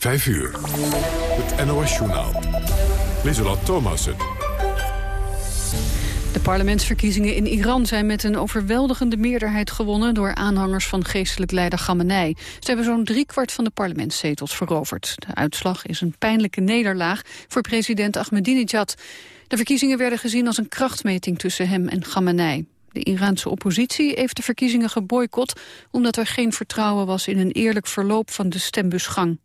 5 uur. Het NOS-journaal. Lieselot Thomassen. De parlementsverkiezingen in Iran zijn met een overweldigende meerderheid gewonnen door aanhangers van geestelijk leider Khamenei. Ze hebben zo'n driekwart van de parlementszetels veroverd. De uitslag is een pijnlijke nederlaag voor president Ahmadinejad. De verkiezingen werden gezien als een krachtmeting tussen hem en Khamenei. De Iraanse oppositie heeft de verkiezingen geboycott... omdat er geen vertrouwen was in een eerlijk verloop van de stembusgang.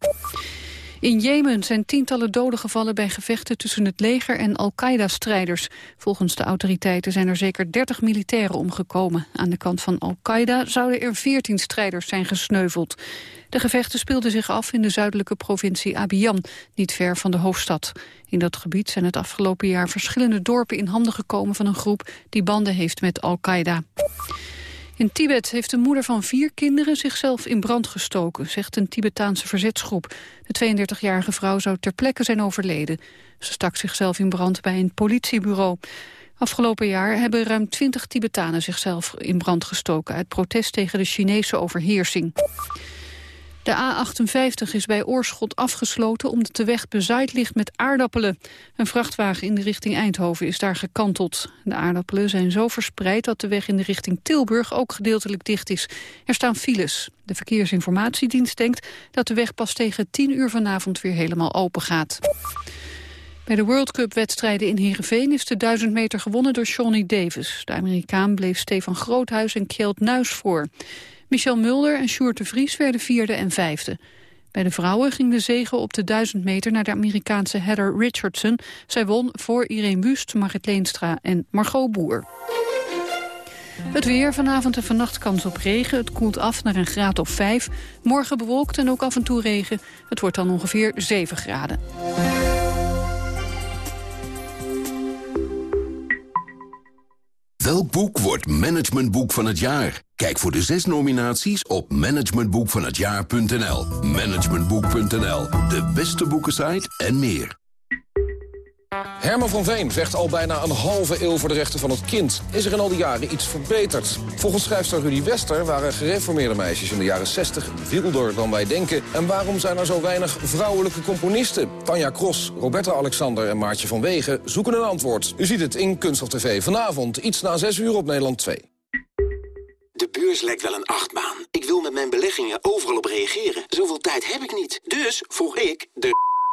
In Jemen zijn tientallen doden gevallen bij gevechten tussen het leger en Al-Qaeda-strijders. Volgens de autoriteiten zijn er zeker 30 militairen omgekomen. Aan de kant van Al-Qaeda zouden er 14 strijders zijn gesneuveld. De gevechten speelden zich af in de zuidelijke provincie Abiyan, niet ver van de hoofdstad. In dat gebied zijn het afgelopen jaar verschillende dorpen in handen gekomen van een groep die banden heeft met Al-Qaeda. In Tibet heeft de moeder van vier kinderen zichzelf in brand gestoken, zegt een Tibetaanse verzetsgroep. De 32-jarige vrouw zou ter plekke zijn overleden. Ze stak zichzelf in brand bij een politiebureau. Afgelopen jaar hebben ruim 20 Tibetanen zichzelf in brand gestoken... uit protest tegen de Chinese overheersing. De A58 is bij Oorschot afgesloten omdat de weg bezaaid ligt met aardappelen. Een vrachtwagen in de richting Eindhoven is daar gekanteld. De aardappelen zijn zo verspreid dat de weg in de richting Tilburg ook gedeeltelijk dicht is. Er staan files. De Verkeersinformatiedienst denkt dat de weg pas tegen 10 uur vanavond weer helemaal open gaat. Bij de World Cup-wedstrijden in Heerenveen is de 1000 meter gewonnen door Shawnee Davis. De Amerikaan bleef Stefan Groothuis en Kjeld Nuis voor. Michel Mulder en Sjoerd de Vries werden vierde en vijfde. Bij de vrouwen ging de zege op de 1000 meter naar de Amerikaanse Heather Richardson. Zij won voor Irene Wust, Marit Leenstra en Margot Boer. Het weer, vanavond en vannacht kans op regen. Het koelt af naar een graad of 5. Morgen bewolkt en ook af en toe regen. Het wordt dan ongeveer 7 graden. Welk boek wordt managementboek van het jaar? Kijk voor de zes nominaties op managementboekvanhetjaar.nl. Managementboek.nl, de beste boekensite en meer. Herman van Veen vecht al bijna een halve eeuw voor de rechten van het kind. Is er in al die jaren iets verbeterd? Volgens schrijfster Rudy Wester waren gereformeerde meisjes in de jaren 60 wilder dan wij denken. En waarom zijn er zo weinig vrouwelijke componisten? Tanja Kros, Roberta Alexander en Maartje van Wegen zoeken een antwoord. U ziet het in Kunst of TV vanavond, iets na 6 uur op Nederland 2. De beurs lijkt wel een achtbaan. Ik wil met mijn beleggingen overal op reageren. Zoveel tijd heb ik niet. Dus vroeg ik de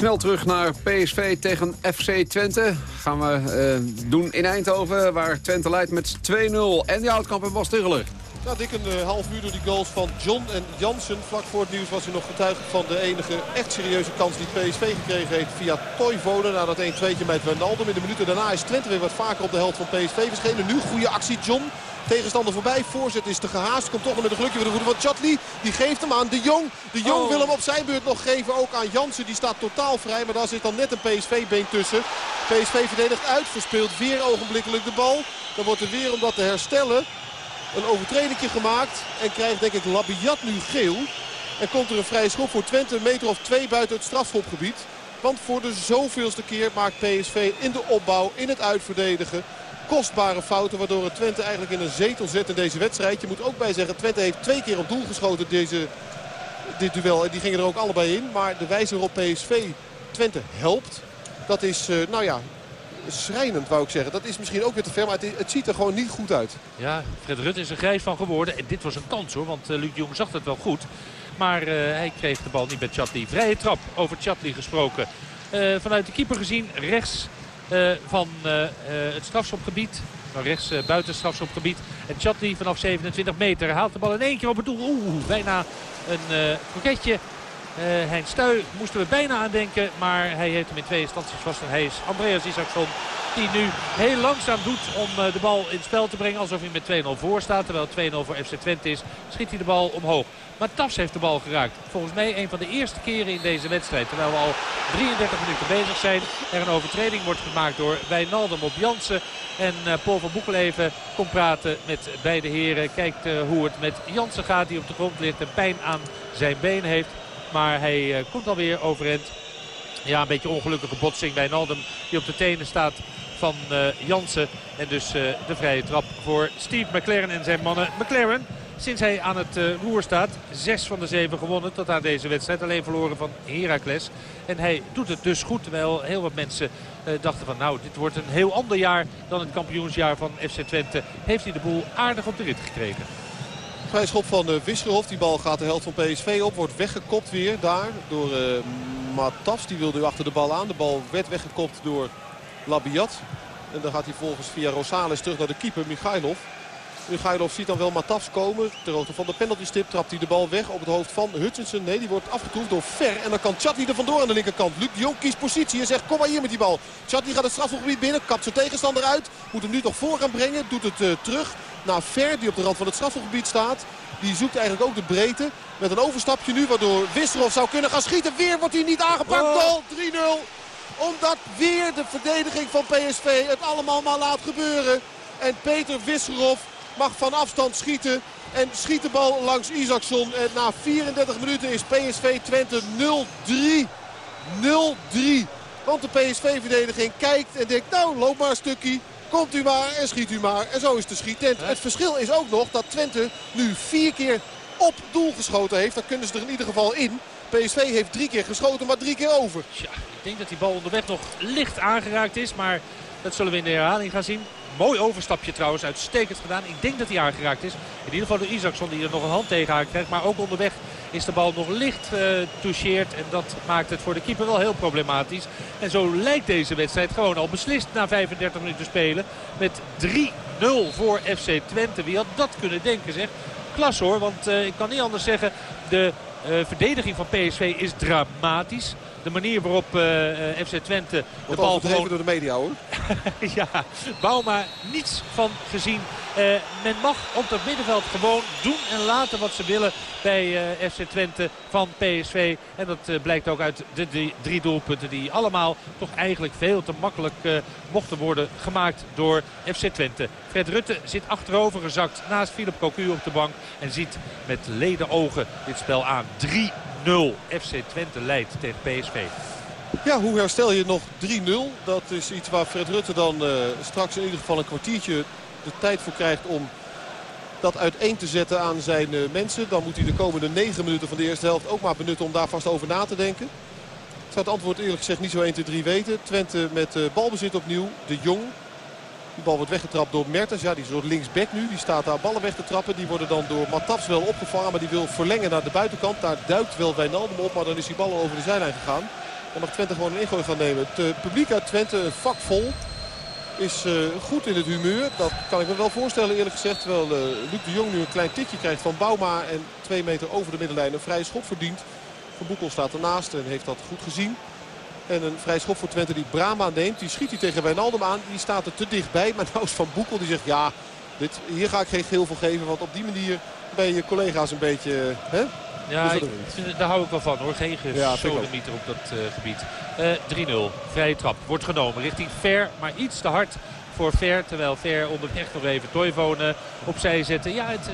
Snel terug naar PSV tegen FC Twente. Gaan we uh, doen in Eindhoven, waar Twente leidt met 2-0. En die Houtkamp en Bas. Ja, dik een uh, half uur door die goals van John en Jansen. Vlak voor het nieuws was hij nog getuige van de enige echt serieuze kans die PSV gekregen heeft via Toivonen. Na dat 1-2'tje met Wijnaldum. In de minuten daarna is Twente weer wat vaker op de helft van PSV verschenen. Nu goede actie John. Tegenstander voorbij. Voorzet is te gehaast. Komt toch nog met een gelukje voor de voeten van Chatli. Die geeft hem aan De Jong. De Jong wil hem op zijn beurt nog geven. Ook aan Jansen. Die staat totaal vrij. Maar daar zit dan net een PSV-been tussen. PSV verdedigt uit. Verspeelt weer ogenblikkelijk de bal. Dan wordt er weer om dat te herstellen een overtreding gemaakt. En krijgt denk ik Labiat nu geel. En komt er een vrije schop voor Twente. Een meter of twee buiten het strafschopgebied. Want voor de zoveelste keer maakt PSV in de opbouw, in het uitverdedigen kostbare fouten. Waardoor het Twente eigenlijk in een zetel zet in deze wedstrijd. Je moet ook bij zeggen, Twente heeft twee keer op doel geschoten deze, dit duel. En die gingen er ook allebei in. Maar de wijze waarop PSV Twente helpt, dat is, uh, nou ja, schrijnend wou ik zeggen. Dat is misschien ook weer te ver, maar het, ziet er gewoon niet goed uit. Ja, Fred Rutte is er grijs van geworden. En dit was een kans hoor, want uh, Luc Jong zag het wel goed. Maar uh, hij kreeg de bal niet met Chatli. Vrije trap over Chatli gesproken. vanuit de keeper gezien, rechts van het strafschopgebied. Nou, rechts buiten strafschopgebied. En Chatli vanaf 27 meter haalt de bal in één keer op het doel. Oeh, bijna een kroketje. Hein Stuy moesten we bijna aan denken. Maar hij heeft hem in twee instanties vast. En hij is Andreas Isaacson. die nu heel langzaam doet om de bal in spel te brengen. Alsof hij met 2-0 voor staat. Terwijl 2-0 voor FC Twente is, schiet hij de bal omhoog. Maar Tafs heeft de bal geraakt. Volgens mij een van de eerste keren in deze wedstrijd. Terwijl we al 33 minuten bezig zijn. Er een overtreding wordt gemaakt door Wijnaldum op Jansen. En uh, Paul van Boekel even komt praten met beide heren. Kijkt hoe het met Jansen gaat die op de grond ligt en pijn aan zijn been heeft. Maar hij uh, komt alweer overeind. Ja, een beetje ongelukkige botsing. Wijnaldum die op de tenen staat van Jansen. En dus de vrije trap voor Steve McLaren en zijn mannen. McLaren Sinds hij aan het roer staat. Zes van de zeven gewonnen tot aan deze wedstrijd. Alleen verloren van Heracles. En hij doet het dus goed. Terwijl heel wat mensen dachten van nou dit wordt een heel ander jaar dan het kampioensjaar van FC Twente. Heeft hij de boel aardig op de rit gekregen. Vrij schop van uh, Wisselhof. Die bal gaat de helft van PSV op. Wordt weggekopt weer daar door uh, Matas. Die wilde nu achter de bal aan. De bal werd weggekopt door Labiat. En dan gaat hij volgens via Rosales terug naar de keeper Michailov. Michailov ziet dan wel Matas komen. Ter hoogte van de penaltystip trapt hij de bal weg op het hoofd van Hutchinson. Nee, die wordt afgetroefd door Ver. En dan kan Chatli er vandoor aan de linkerkant. Luc Jong kiest positie en zegt kom maar hier met die bal. Chatli gaat het strafgebied binnen, kapt zijn tegenstander uit. Moet hem nu toch voor gaan brengen. Doet het uh, terug naar Ver die op de rand van het strafgebied staat. Die zoekt eigenlijk ook de breedte. Met een overstapje nu waardoor Wisserov zou kunnen gaan schieten. Weer wordt hij niet aangepakt. Goal 3-0 omdat weer de verdediging van PSV het allemaal maar laat gebeuren. En Peter Wisserov mag van afstand schieten. En schiet de bal langs Isaacson. En na 34 minuten is PSV Twente 0-3. 0-3. Want de PSV-verdediging kijkt en denkt, nou loop maar een stukje. Komt u maar en schiet u maar. En zo is de schietent. Het verschil is ook nog dat Twente nu vier keer op doel geschoten heeft. Dan kunnen ze er in ieder geval in. PSV heeft drie keer geschoten, maar drie keer over. Ja, ik denk dat die bal onderweg nog licht aangeraakt is. Maar dat zullen we in de herhaling gaan zien. Mooi overstapje trouwens, uitstekend gedaan. Ik denk dat hij aangeraakt is. In ieder geval door Isaacson die er nog een hand tegen haar krijgt. Maar ook onderweg is de bal nog licht uh. En dat maakt het voor de keeper wel heel problematisch. En zo lijkt deze wedstrijd gewoon al beslist na 35 minuten spelen. Met 3-0 voor FC Twente. Wie had dat kunnen denken zeg. Klas hoor, want uh, ik kan niet anders zeggen. De uh, verdediging van PSV is dramatisch de manier waarop uh, FC Twente de bal gewoon... door de media hoor. ja, Bouma niets van gezien. Uh, men mag op dat middenveld gewoon doen en laten wat ze willen bij FC Twente van PSV. En dat blijkt ook uit de, drie doelpunten die allemaal toch eigenlijk veel te makkelijk mochten worden gemaakt door FC Twente. Fred Rutte zit achterover gezakt naast Philip Cocu op de bank en ziet met leden ogen dit spel aan. 3 0 FC Twente leidt tegen PSV. Ja, hoe herstel je nog 3-0? Dat is iets waar Fred Rutte dan uh, straks in ieder geval een kwartiertje de tijd voor krijgt om dat uiteen te zetten aan zijn uh, mensen. Dan moet hij de komende 9 minuten van de eerste helft ook maar benutten om daar vast over na te denken. Ik zou het antwoord eerlijk gezegd niet zo 1, 2, 3 weten. Twente met uh, balbezit opnieuw. De Jong de bal wordt weggetrapt door Mertens. Ja, die is door linksback nu. Die staat daar ballen weg te trappen. Die worden dan door Matafs wel opgevangen. Maar die wil verlengen naar de buitenkant. Daar duikt wel Wijnaldum op. Maar dan is die bal over de zijlijn gegaan. En mag Twente gewoon een ingooi gaan nemen. Het uh, publiek uit Twente, een vak vol, is uh, goed in het humeur. Dat kan ik me wel voorstellen eerlijk gezegd. Terwijl uh, Luc de Jong nu een klein tikje krijgt van Bouma. En twee meter over de middenlijn een vrije schop verdient. Van Boekel staat ernaast en heeft dat goed gezien. En een vrij schop voor Twente die Brama neemt. Die schiet hij tegen Wijnaldum aan. Die staat er te dichtbij. Maar nou is Van Boekel die zegt ja, dit, hier ga ik geen geel voor geven. Want op die manier ben je collega's een beetje... Hè? Ja, ik, daar hou ik wel van hoor. Geen gesodemieter op dat uh, gebied. Uh, 3-0. Vrije trap. Wordt genomen richting Ver. Maar iets te hard voor Ver. Terwijl Ver onderweg nog even Toivonen opzij zetten. Ja, het,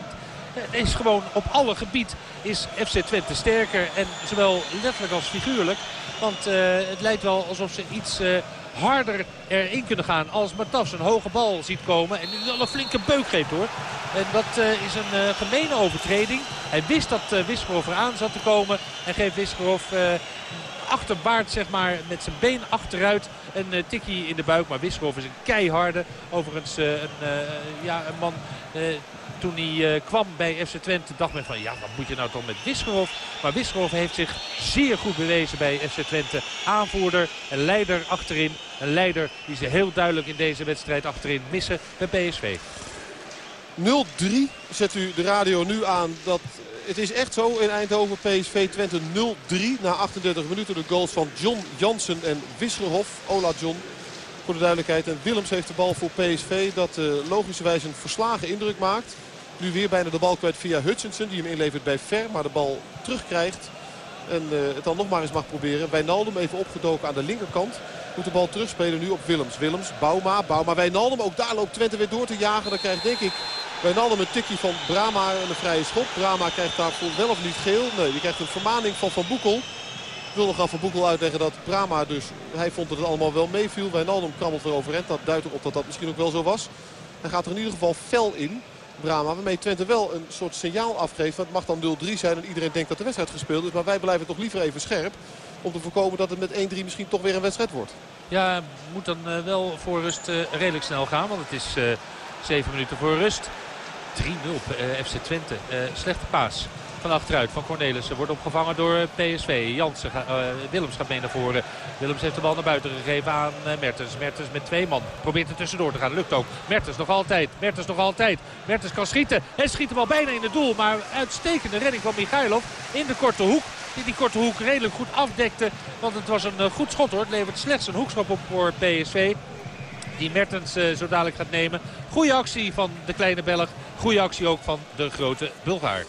het is gewoon op alle gebied is FC Twente sterker. En zowel letterlijk als figuurlijk. Want uh, het lijkt wel alsof ze iets uh, harder erin kunnen gaan. Als Matas een hoge bal ziet komen. En nu wel een flinke beuk geeft hoor. En dat uh, is een gemene overtreding. Hij wist dat uh, Wiskerhoff eraan zat te komen. En geeft Wiskerhoff achterbaard zeg maar, met zijn been achteruit een uh, tikkie in de buik. Maar Wiskerhoff is een keiharde. Overigens uh, een, uh, ja, een man toen hij kwam bij FC Twente dacht men van ja wat moet je nou toch met Wisgerhoff. Maar Wisgerhoff heeft zich zeer goed bewezen bij FC Twente. Aanvoerder en leider achterin. Een leider die ze heel duidelijk in deze wedstrijd achterin missen bij PSV. 0-3 zet u de radio nu aan. Dat, het is echt zo in Eindhoven PSV Twente 0-3. Na 38 minuten de goals van John Jansen en Wisselhof. Ola John. Voor de duidelijkheid. En Willems heeft de bal voor PSV. Dat uh, logischerwijs een verslagen indruk maakt. Nu weer bijna de bal kwijt via Hutchinson. Die hem inlevert bij Ver. Maar de bal terugkrijgt. En uh, het dan nog maar eens mag proberen. Wijnaldum even opgedoken aan de linkerkant. Moet de bal terugspelen nu op Willems. Willems, Bouma, Bouma, Wijnaldum. Ook daar loopt Twente weer door te jagen. Dan krijgt denk ik Wijnaldum een tikje van Brama en een vrije schop. Brama krijgt daarvoor wel of niet geel. Nee, die krijgt een vermaning van Van Boekel. Ik wil nog aan Van Boekel uitleggen dat Brama dus... Hij vond dat het allemaal wel meeviel. Wijnaldum krabbelt eroverhand. Dat duidt erop dat dat misschien ook wel zo was. Hij gaat er in ieder geval fel in. Brama. Waarmee Twente wel een soort signaal afgeeft. Want het mag dan 0-3 zijn en iedereen denkt dat de wedstrijd gespeeld is. Maar wij blijven toch liever even scherp. Om te voorkomen dat het met 1-3 misschien toch weer een wedstrijd wordt. Ja, moet dan uh, wel voor rust uh, redelijk snel gaan. Want het is uh, 7 minuten voor rust. 3-0 FC Twente. slechte paas van achteruit van Cornelissen. Wordt opgevangen door PSV. Jansen, Willems gaat mee naar voren. Willems heeft de bal naar buiten gegeven aan Mertens. Mertens met twee man. Probeert er tussendoor te gaan. Lukt ook. Mertens nog altijd. Mertens nog altijd. Mertens kan schieten. Hij schiet de bal bijna in het doel. Maar uitstekende redding van Michailov in de korte hoek. Die die korte hoek redelijk goed afdekte. Want het was een goed schot hoor. Het levert slechts een hoekschop op voor PSV. Die Mertens uh, zo dadelijk gaat nemen. Goede actie van de kleine Belg. Goede actie ook van de grote Bulgaar.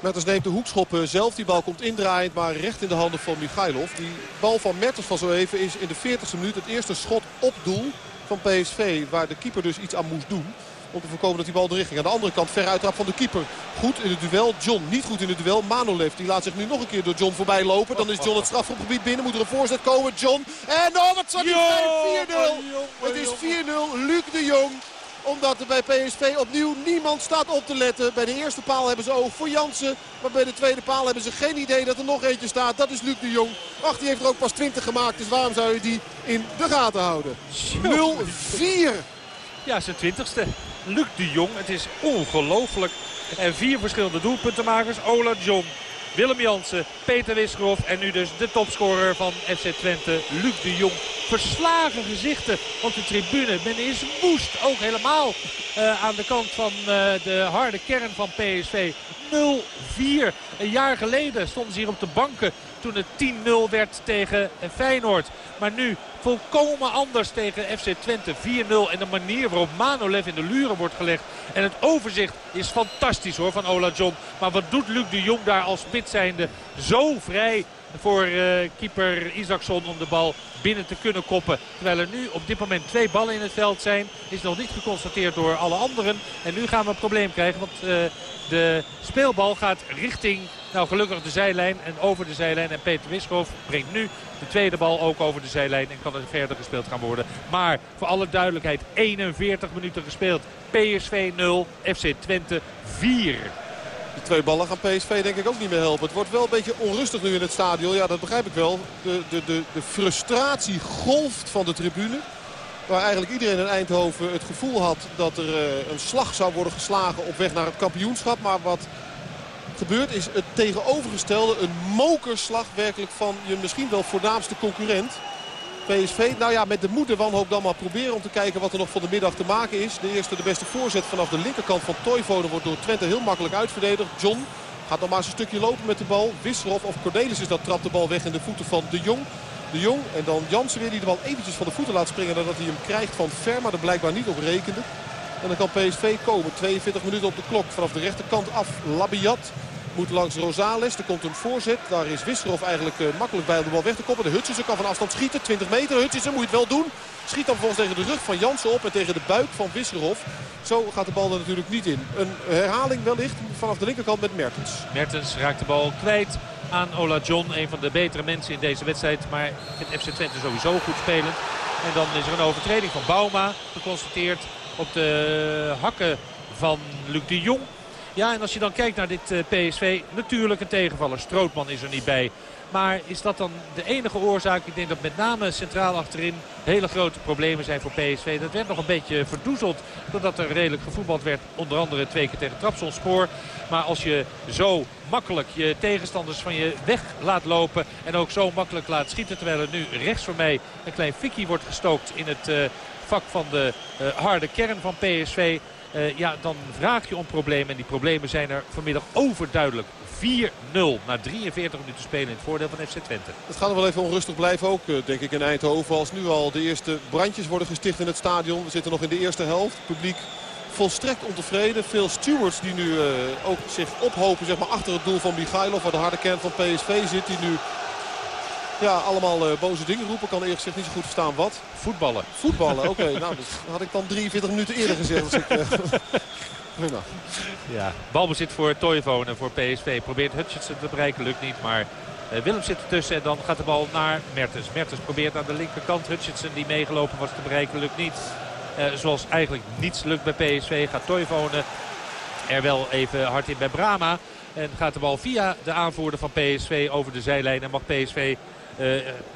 Mertens neemt de hoekschop zelf. Die bal komt indraaiend, maar recht in de handen van Michailov. Die bal van Mertens van zo even is in de 40ste minuut het eerste schot op doel van PSV. Waar de keeper dus iets aan moest doen. Om te voorkomen dat die bal erin ging. Aan de andere kant ver uittrap van de keeper. Goed in het duel. John niet goed in het duel. Manolev die laat zich nu nog een keer door John voorbij lopen. Dan is John het strafgebied binnen. Moet er een voorzet komen. John. En oh wat zal hij 4-0. Het is 4-0. Luc de Jong omdat er bij PSV opnieuw niemand staat op te letten. Bij de eerste paal hebben ze oog voor Jansen. Maar bij de tweede paal hebben ze geen idee dat er nog eentje staat. Dat is Luc de Jong. Ach, die heeft er ook pas 20 gemaakt. Dus waarom zou je die in de gaten houden? 0-4. Ja, zijn twintigste. Luc de Jong. Het is ongelooflijk. En vier verschillende doelpuntenmakers. Ola John, Willem Jansen, Peter Wisgerhoff en nu dus de topscorer van FC Twente, Luc de Jong. Verslagen gezichten op de tribune. Men is woest, ook helemaal uh, aan de kant van uh, de harde kern van PSV. 0-4. Een jaar geleden stonden ze hier op de banken toen het 10-0 werd tegen Feyenoord. Maar nu volkomen anders tegen FC Twente. 4-0 en de manier waarop Manolev in de luren wordt gelegd. En het overzicht is fantastisch hoor van Ola John. Maar wat doet Luc de Jong daar als spits zijnde zo vrij voor uh, keeper Isaacson om de bal binnen te kunnen koppen. Terwijl er nu op dit moment twee ballen in het veld zijn. Is nog niet geconstateerd door alle anderen. En nu gaan we een probleem krijgen. Want uh, de speelbal gaat richting nou, gelukkig de zijlijn en over de zijlijn. En Peter Wiskhoff brengt nu de tweede bal ook over de zijlijn. En kan er verder gespeeld gaan worden. Maar voor alle duidelijkheid 41 minuten gespeeld. PSV 0, FC Twente 4. De twee ballen gaan PSV denk ik ook niet meer helpen. Het wordt wel een beetje onrustig nu in het stadion. Ja, dat begrijp ik wel. De, de, de, de frustratie golft van de tribune. Waar eigenlijk iedereen in Eindhoven het gevoel had dat er uh, een slag zou worden geslagen op weg naar het kampioenschap. Maar wat gebeurt is het tegenovergestelde. Een mokerslag werkelijk van je misschien wel voornaamste concurrent. PSV, nou ja, met de moeder wanhoop dan maar proberen om te kijken wat er nog voor de middag te maken is. De eerste, de beste voorzet vanaf de linkerkant van Toivonen wordt door Twente heel makkelijk uitverdedigd. John gaat nog maar eens een stukje lopen met de bal. Wisselhof of Cornelis is dat trapt de bal weg in de voeten van De Jong. De Jong en dan Jansen weer die de bal eventjes van de voeten laat springen nadat hij hem krijgt van Ver, maar er blijkbaar niet op rekende. En dan kan PSV komen. 42 minuten op de klok vanaf de rechterkant af. Labiat moet langs Rosales. Er komt een voorzet. Daar is Wisserov eigenlijk uh, makkelijk bij de bal weg te koppen. De Hutchinson kan van afstand schieten. 20 meter. Hutchinson moet het wel doen. Schiet dan volgens tegen de rug van Jansen op en tegen de buik van Wisserov. Zo gaat de bal er natuurlijk niet in. Een herhaling wellicht vanaf de linkerkant met Mertens. Mertens raakt de bal kwijt aan Ola John. Een van de betere mensen in deze wedstrijd. Maar vind FC Twente sowieso goed spelend. En dan is er een overtreding van Bauma geconstateerd op de hakken van Luc de Jong. Ja, en als je dan kijkt naar dit uh, PSV, natuurlijk een tegenvaller. Strootman is er niet bij. Maar is dat dan de enige oorzaak? Ik denk dat met name centraal achterin hele grote problemen zijn voor PSV. Dat werd nog een beetje verdoezeld doordat er redelijk gevoetbald werd. Onder andere twee keer tegen Trapsonspoor. Maar als je zo makkelijk je tegenstanders van je weg laat lopen. En ook zo makkelijk laat schieten. Terwijl er nu rechts voor mij een klein fikkie wordt gestookt in het uh, vak van de uh, harde kern van PSV Uh, ja, dan vraag je om problemen. En die problemen zijn er vanmiddag overduidelijk. 4-0 na 43 minuten spelen in het voordeel van FC Twente. Het gaat nog wel even onrustig blijven ook, denk ik, in Eindhoven. Als nu al de eerste brandjes worden gesticht in het stadion. We zitten nog in de eerste helft. Het publiek volstrekt ontevreden. Veel stewards die nu ook zich ophopen zeg maar, achter het doel van Michailov. Waar de harde kern van PSV zit. Die nu ja, allemaal uh, boze dingen roepen. Kan eerlijk gezegd niet zo goed verstaan wat. Voetballen. Voetballen, oké. Okay, nou, dat had ik dan 43 minuten eerder gezegd. Als ik, uh. Ja, balbezit voor Toivonen en voor PSV. Probeert Hutchinson te bereiken, lukt niet. Maar uh, Willem zit ertussen en dan gaat de bal naar Mertens. Mertens probeert aan de linkerkant Hutchinson die meegelopen was te bereiken, lukt niet. Uh, zoals eigenlijk niets lukt bij PSV gaat Toivonen er wel even hard in bij Brama. En gaat de bal via de aanvoerder van PSV over de zijlijn. En mag PSV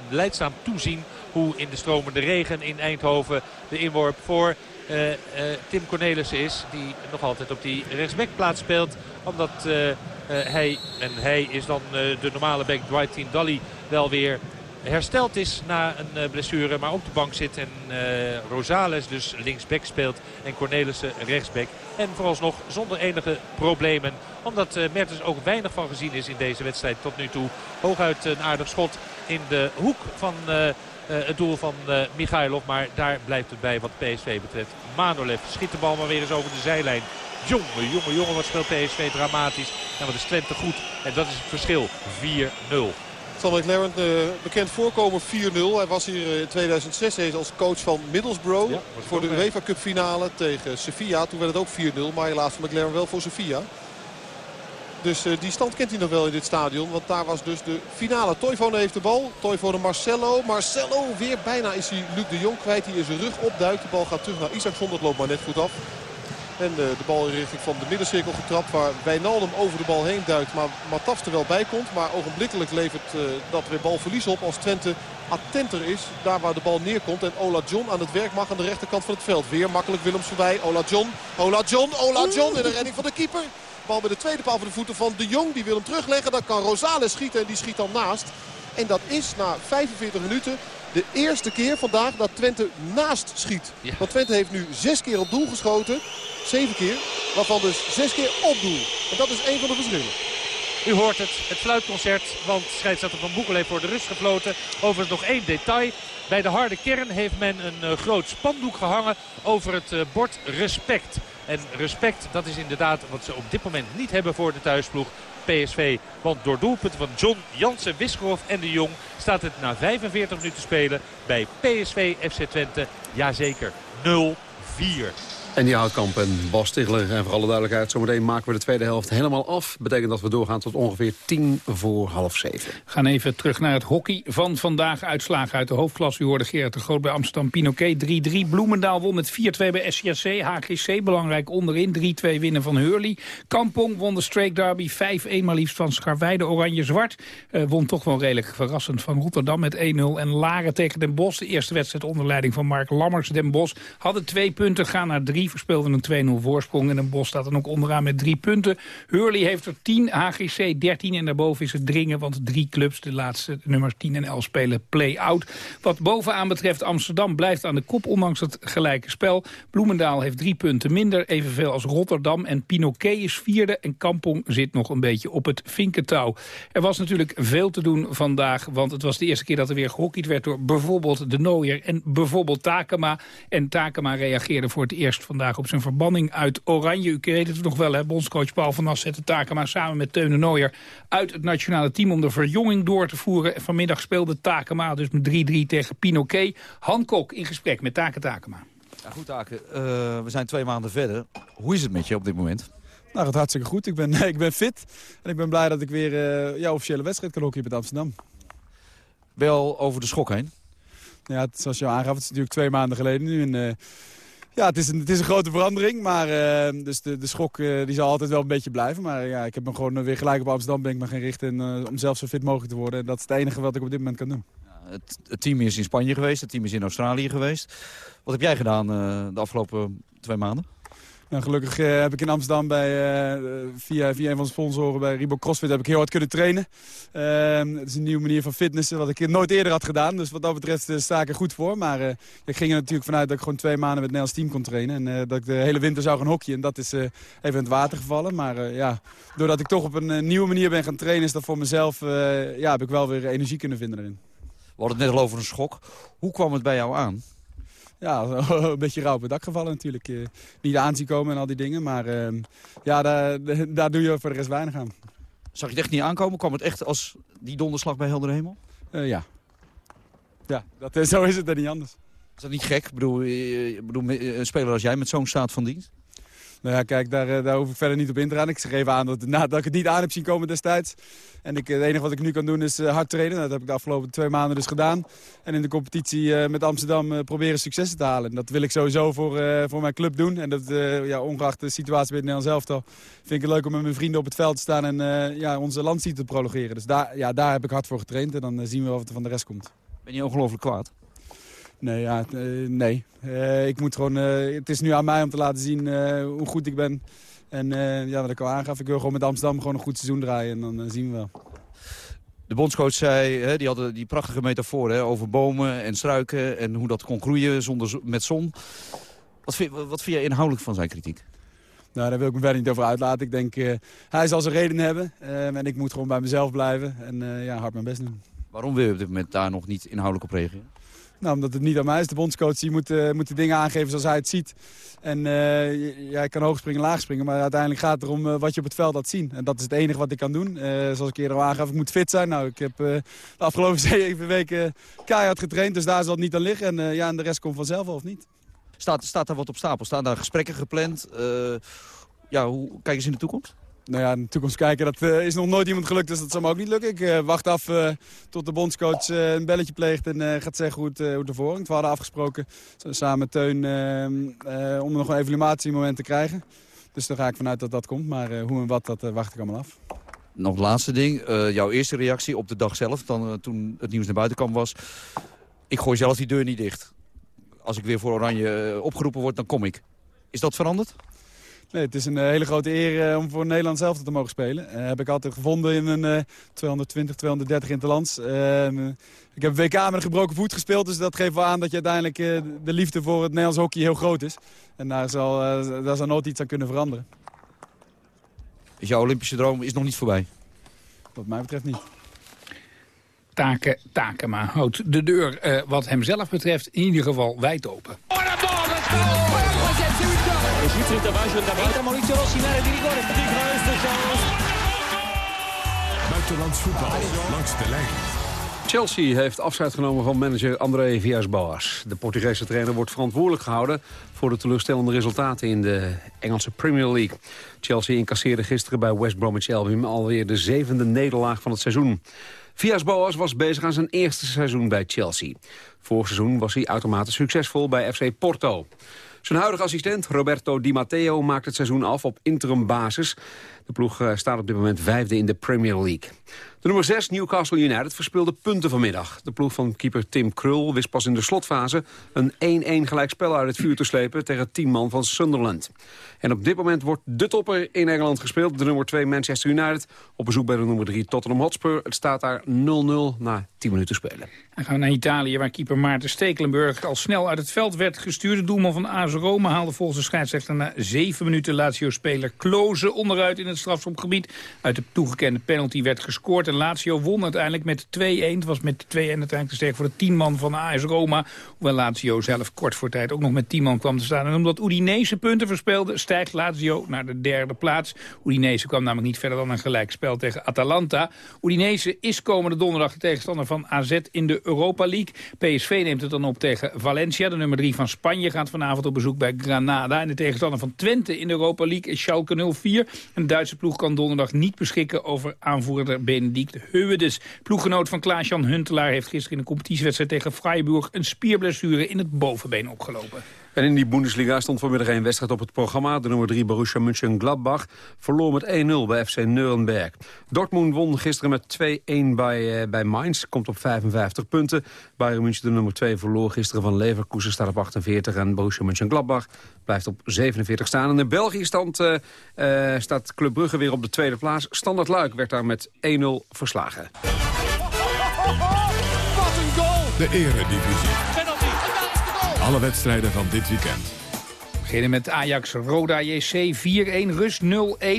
leidzaam toezien hoe in de stromende regen in Eindhoven de inworp voor uh, uh, Tim Cornelissen is. Die nog altijd op die rechtsbackplaats speelt. Omdat hij, en hij is dan de normale back Dwight Team Dally wel weer hersteld is na een blessure. Maar op de bank zit en Rosales dus linksback speelt. En Cornelissen rechtsback. En vooralsnog zonder enige problemen. Omdat uh, Mertens ook weinig van gezien is in deze wedstrijd tot nu toe. Hooguit een aardig schot in de hoek van uh, het doel van Michailov. Maar daar blijft het bij wat PSV betreft. Manolev schiet de bal maar weer eens over de zijlijn. Jongen, jongen, jongen, wat speelt PSV dramatisch. En wat is Twente goed. En dat is het verschil. 4-0. Zal McLaren uh, bekend voorkomen 4-0. Hij was hier in 2006 als coach van Middlesbrough. Ja, voor de UEFA Cup finale tegen Sevilla. Toen werd het ook 4-0. Maar helaas voor McLaren wel voor Sevilla. Dus uh, die stand kent hij nog wel in dit stadion. Want daar was dus de finale. Toivonen heeft de bal. Toivonen Marcelo. Marcelo weer bijna is hij Luc de Jong kwijt. Die in zijn rug opduikt. De bal gaat terug naar Isaacson. Dat loopt maar net goed af. En de, de bal in richting van de middencirkel getrapt. Waar Wijnaldum over de bal heen duikt. Maar Matas er wel bij komt. Maar ogenblikkelijk levert uh, dat weer balverlies op. Als Twente attenter is. Daar waar de bal neerkomt. En Ola John aan het werk mag aan de rechterkant van het veld. Weer makkelijk Willems voorbij. Ola John. Ola John. Ola John. In de redding van de keeper. Bal bij de tweede paal voor de voeten van de Jong. Die wil hem terugleggen. Dan kan Rosales schieten. En die schiet dan naast. En dat is na 45 minuten de eerste keer vandaag dat Twente naast schiet. Ja. Want Twente heeft nu zes keer op doel geschoten. Zeven keer. Waarvan dus zes keer op doel. En dat is één van de verschillen. U hoort het, het fluitconcert, want scheidsrechter Van Boekel heeft voor de rust gefloten. Overigens nog één detail. Bij de harde kern heeft men een uh, groot spandoek gehangen over het uh, bord respect. En respect, dat is inderdaad wat ze op dit moment niet hebben voor de thuisploeg. PSV. Want door doelpunten van John, Jansen, Wisgerhoff en de Jong staat het na 45 minuten spelen bij PSV FC Twente. Jazeker 0-4. En die Houtkamp en Bas Stigler. En voor alle duidelijkheid, zometeen maken we de tweede helft helemaal af. Betekent dat we doorgaan tot ongeveer tien voor half zeven. Gaan even terug naar het hockey van vandaag. Uitslagen uit de hoofdklas. U hoorde Gerard de Groot bij Amsterdam Pinoquet 3-3. Bloemendaal won met 4-2 bij SCSC. HGC belangrijk onderin. 3-2 winnen van Hurley. Kampong won de Streek Derby 5-1 maar liefst van Scharweide. Oranje-Zwart uh, won toch wel redelijk verrassend van Rotterdam met 1-0. En Laren tegen Den Bosch. De eerste wedstrijd onder leiding van Mark Lammers. Den Bosch hadden twee punten, gaan naar drie verspeelde een 2-0 voorsprong. En een Bos staat dan ook onderaan met drie punten. Hurley heeft er 10, HGC 13 en daarboven is het dringen. Want drie clubs, de laatste nummers 10 en 11 spelen play-out. Wat bovenaan betreft Amsterdam blijft aan de kop ondanks het gelijke spel. Bloemendaal heeft drie punten minder, evenveel als Rotterdam. En Pinoquet is vierde en Kampong zit nog een beetje op het vinkentouw. Er was natuurlijk veel te doen vandaag, want het was de eerste keer dat er weer gehockeyd werd door bijvoorbeeld de Nooier en bijvoorbeeld Takema. En Takema reageerde voor het eerst vandaag op zijn verbanning uit Oranje. U weet het nog wel, hè? bondscoach Paul van As zette Takema samen met Teune Nooier uit het nationale team om de verjonging door te voeren. En vanmiddag speelde Takema dus met 3-3 tegen Pinoquet. Hancock in gesprek met Take Takema. Ja, goed Take, uh, we zijn twee maanden verder. Hoe is het met je op dit moment? Nou, het hartstikke goed. Ik ben, ik ben fit. En ik ben blij dat ik weer uh, jouw officiële wedstrijd kan hockeyen met Amsterdam. Al over de schok heen? Ja, het, zoals je al aangaf, het is natuurlijk twee maanden geleden nu. En, uh, ja, het is, een, het is een grote verandering. Maar uh, dus de, de schok uh, die zal altijd wel een beetje blijven. Maar ja, ik heb me gewoon weer gelijk op Amsterdam ben ik me gaan richten. En, om zelf zo fit mogelijk te worden. En dat is het enige wat ik op dit moment kan doen. Ja, het, het, team is in Spanje geweest. Het team is in Australië geweest. Wat heb jij gedaan de afgelopen twee maanden? Nou, gelukkig uh, heb ik in Amsterdam bij, uh, via, via een van de sponsoren bij Reebok CrossFit heb ik heel hard kunnen trainen. Uh, het is een nieuwe manier van fitnessen wat ik nooit eerder had gedaan. Dus wat dat betreft sta ik er goed voor. Maar ik ging er natuurlijk vanuit dat ik gewoon twee maanden met Nederlands team kon trainen. En dat ik de hele winter zou gaan hockeyen. En dat is even in het water gevallen. Maar ja, doordat ik toch op een nieuwe manier ben gaan trainen is dat voor mezelf... ja, heb ik wel weer energie kunnen vinden erin. We hadden het net al over een schok. Hoe kwam het bij jou aan? Ja, een beetje rauw op het dak gevallen natuurlijk. Uh, niet aanzien komen en al die dingen. Maar uh, ja, daar, daar doe je voor de rest weinig aan. Zag je het echt niet aankomen? Kwam het echt als die donderslag bij helder hemel? Uh, ja. Ja, dat, zo is het er niet anders. Is dat niet gek? Ik bedoel, ik bedoel een speler als jij met zo'n staat van dienst? Nou ja, kijk, daar, eh, daar hoef ik verder niet op in te gaan. Ik zeg even aan dat, nou, dat ik het niet aan heb zien komen destijds. En ik, het enige wat ik nu kan doen is uh, hard trainen. Dat heb ik de afgelopen twee maanden dus gedaan. En in de competitie met Amsterdam proberen successen te halen. En dat wil ik sowieso voor, voor mijn club doen. En dat, ja, ongeacht de situatie bij het Nederlands vind ik het leuk om met mijn vrienden op het veld te staan... en ja, onze landstitel te prolongeren. Dus daar, ja, daar heb ik hard voor getraind. En dan zien we wat er van de rest komt. Ben je ongelooflijk kwaad? Nee, ja, eh, nee. Uh, ik moet gewoon, uh, het is nu aan mij om te laten zien hoe goed ik ben. En ja, wat ik al aangaf, ik wil gewoon met Amsterdam gewoon een goed seizoen draaien. En dan zien we wel. De bondscoach zei, hè, die hadden die prachtige metafoor hè, over bomen en struiken... en hoe dat kon groeien zonder, met zon. Wat vind, wat vind jij inhoudelijk van zijn kritiek? Nou, daar wil ik me verder niet over uitlaten. Ik denk, uh, hij zal zijn reden hebben. Uh, en ik moet gewoon bij mezelf blijven. En uh, ja, hard mijn best doen. Waarom wil je op dit moment daar nog niet inhoudelijk op reageren? Nou, omdat het niet aan mij is. De bondscoach die moet, uh, moet de dingen aangeven zoals hij het ziet. En uh, ja, ik kan hoog springen, laag springen. Maar uiteindelijk gaat het erom uh, wat je op het veld laat zien. En dat is het enige wat ik kan doen. zoals ik eerder al aangaf, ik moet fit zijn. Nou, ik heb de afgelopen zeven weken keihard getraind. Dus daar zal het niet aan liggen. En, ja, en de rest komt vanzelf of niet. Staat, staat daar wat op stapel? Staan daar gesprekken gepland? ja, hoe, kijk eens in de toekomst? Nou ja, in de toekomst kijken, dat uh, is nog nooit iemand gelukt, dus dat zal me ook niet lukken. Ik uh, wacht af uh, tot de bondscoach een belletje pleegt en gaat zeggen hoe het, hoe het ervoor hangt. We hadden afgesproken samen met Teun om nog een evaluatiemoment te krijgen. Dus daar ga ik vanuit dat dat komt, maar hoe en wat, dat wacht ik allemaal af. Nog het laatste ding, jouw eerste reactie op de dag zelf, dan, toen het nieuws naar buiten kwam, was... ik gooi zelf die deur niet dicht. Als ik weer voor Oranje opgeroepen word, dan kom ik. Is dat veranderd? Nee, het is een eh, hele grote eer eh, om voor Nederland zelf te mogen spelen. Uh, heb ik altijd gevonden in een 220, 230 interlands. Ehm, ik heb WK met een gebroken voet gespeeld, dus dat geeft wel aan dat je uiteindelijk de liefde voor het Nederlands hockey heel groot is. En daar zal, daar zal nooit iets aan kunnen veranderen. Dus jouw Olympische droom is nog niet voorbij? Wat mij betreft niet. Taken, Takema houdt de deur, wat hem zelf betreft, in ieder geval wijd open. Maurizio Rossi in area di rigore. Buitenlands voetbal langs de lijn. Chelsea heeft afscheid genomen van manager André Villas-Boas. De Portugese trainer wordt verantwoordelijk gehouden... voor de teleurstellende resultaten in de Engelse Premier League. Chelsea incasseerde gisteren bij West Bromwich Albion... alweer de zevende nederlaag van het seizoen. Villas-Boas was bezig aan zijn eerste seizoen bij Chelsea. Vorig seizoen was hij uitermate succesvol bij FC Porto. Zijn huidige assistent Roberto Di Matteo maakt het seizoen af op interim basis. De ploeg eh, staat op dit moment vijfde in de Premier League. De nummer 6, Newcastle United, verspeelde punten vanmiddag. De ploeg van keeper Tim Krul wist pas in de slotfase... een 1-1 gelijkspel uit het vuur te slepen tegen het man van Sunderland. En op dit moment wordt de topper in Engeland gespeeld. De nummer 2 Manchester United op bezoek bij de nummer 3 Tottenham Hotspur. Het staat daar 0-0 na 10 minuten spelen. Dan gaan we naar Italië, waar keeper Maarten Stekelenburg al snel uit het veld werd gestuurd. De doelman van AS Roma haalde volgens de scheidsrechter na 7 minuten Lazio-speler Kloze onderuit in het strafschopgebied. Uit de toegekende penalty werd gescoord en Lazio won uiteindelijk met 2-1. Het was met 2-1 uiteindelijk te sterk voor de 10 man van AS Roma. Hoewel Lazio zelf kort voor tijd ook nog met 10 man kwam te staan. En omdat Udinese punten verspeelde, stijgt Lazio naar de derde plaats. Udinese kwam namelijk niet verder dan een gelijkspel tegen Atalanta. Udinese is komende donderdag de tegenstander van AZ in de Europa League. PSV neemt het dan op tegen Valencia. De nummer 3 van Spanje gaat vanavond op bezoek bij Granada. En de tegenstander van Twente in de Europa League is Schalke 04. Een Duitse ploeg kan donderdag niet beschikken over aanvoerder Benedict Heuwedes. Ploeggenoot van Klaas-Jan Huntelaar heeft gisteren in de competitiewedstrijd tegen Freiburg een spierblessure in het bovenbeen opgelopen. En in die Bundesliga stond vanmiddag een wedstrijd op het programma. De nummer 3 Borussia Mönchengladbach verloor met 1-0 bij FC Nuremberg. Dortmund won gisteren met 2-1 bij, uh, bij Mainz, komt op 55 punten. Bayern München, de nummer 2, verloor gisteren van Leverkusen, staat op 48. En Borussia Mönchengladbach blijft op 47 staan. En in België stand, uh, uh, staat Club Brugge weer op de tweede plaats. Standard Luik werd daar met 1-0 verslagen. Wat een goal! De eredivisie. Alle wedstrijden van dit weekend. We beginnen met Ajax Roda JC 4-1 Rust 0-1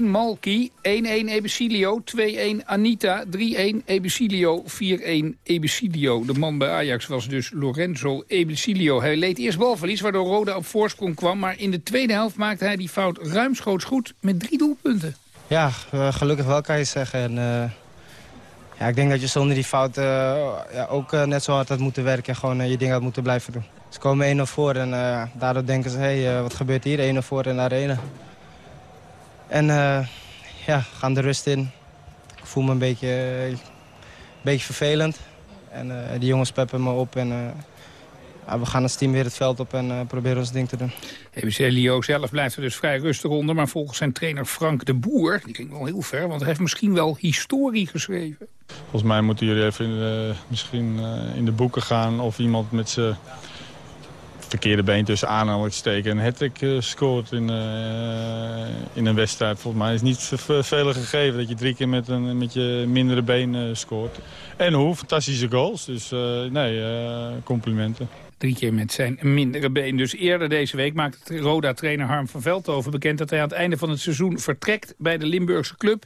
Malki 1-1 Ebesilio 2-1 Anita 3-1 Ebesilio 4-1 Ebesilio. De man bij Ajax was dus Lorenzo Ebesilio. Hij leed eerst balverlies waardoor Roda op voorsprong kwam. Maar in de tweede helft maakte hij die fout ruimschoots goed met drie doelpunten. Ja, gelukkig wel kan je zeggen. En, uh, ja, ik denk dat je zonder die fout uh, ja, ook uh, net zo hard had moeten werken. En gewoon je dingen had moeten blijven doen. Ze komen 1-0 voor en uh, daardoor denken ze, hé, hey, uh, wat gebeurt hier? 1-0 voor in de arena. En uh, ja, gaan de rust in. Ik voel me een beetje, een beetje vervelend. En die jongens peppen me op en ja, we gaan als team weer het veld op en proberen ons ding te doen. EBC Lio zelf blijft er dus vrij rustig onder. Maar volgens zijn trainer Frank de Boer, die ging wel heel ver... want hij heeft misschien wel historie geschreven. Volgens mij moeten jullie even in de, misschien in de boeken gaan... of iemand met zijn verkeerde been tussen steken. Een hat uh, scoort in, uh, in een wedstrijd. Volgens mij is niet veel gegeven dat je drie keer met, een, met je mindere been uh, scoort. En hoe, fantastische goals. Dus nee, complimenten. Drie keer met zijn mindere been. Dus eerder deze week maakte Roda-trainer Harm van Veldhoven bekend... dat hij aan het einde van het seizoen vertrekt bij de Limburgse club.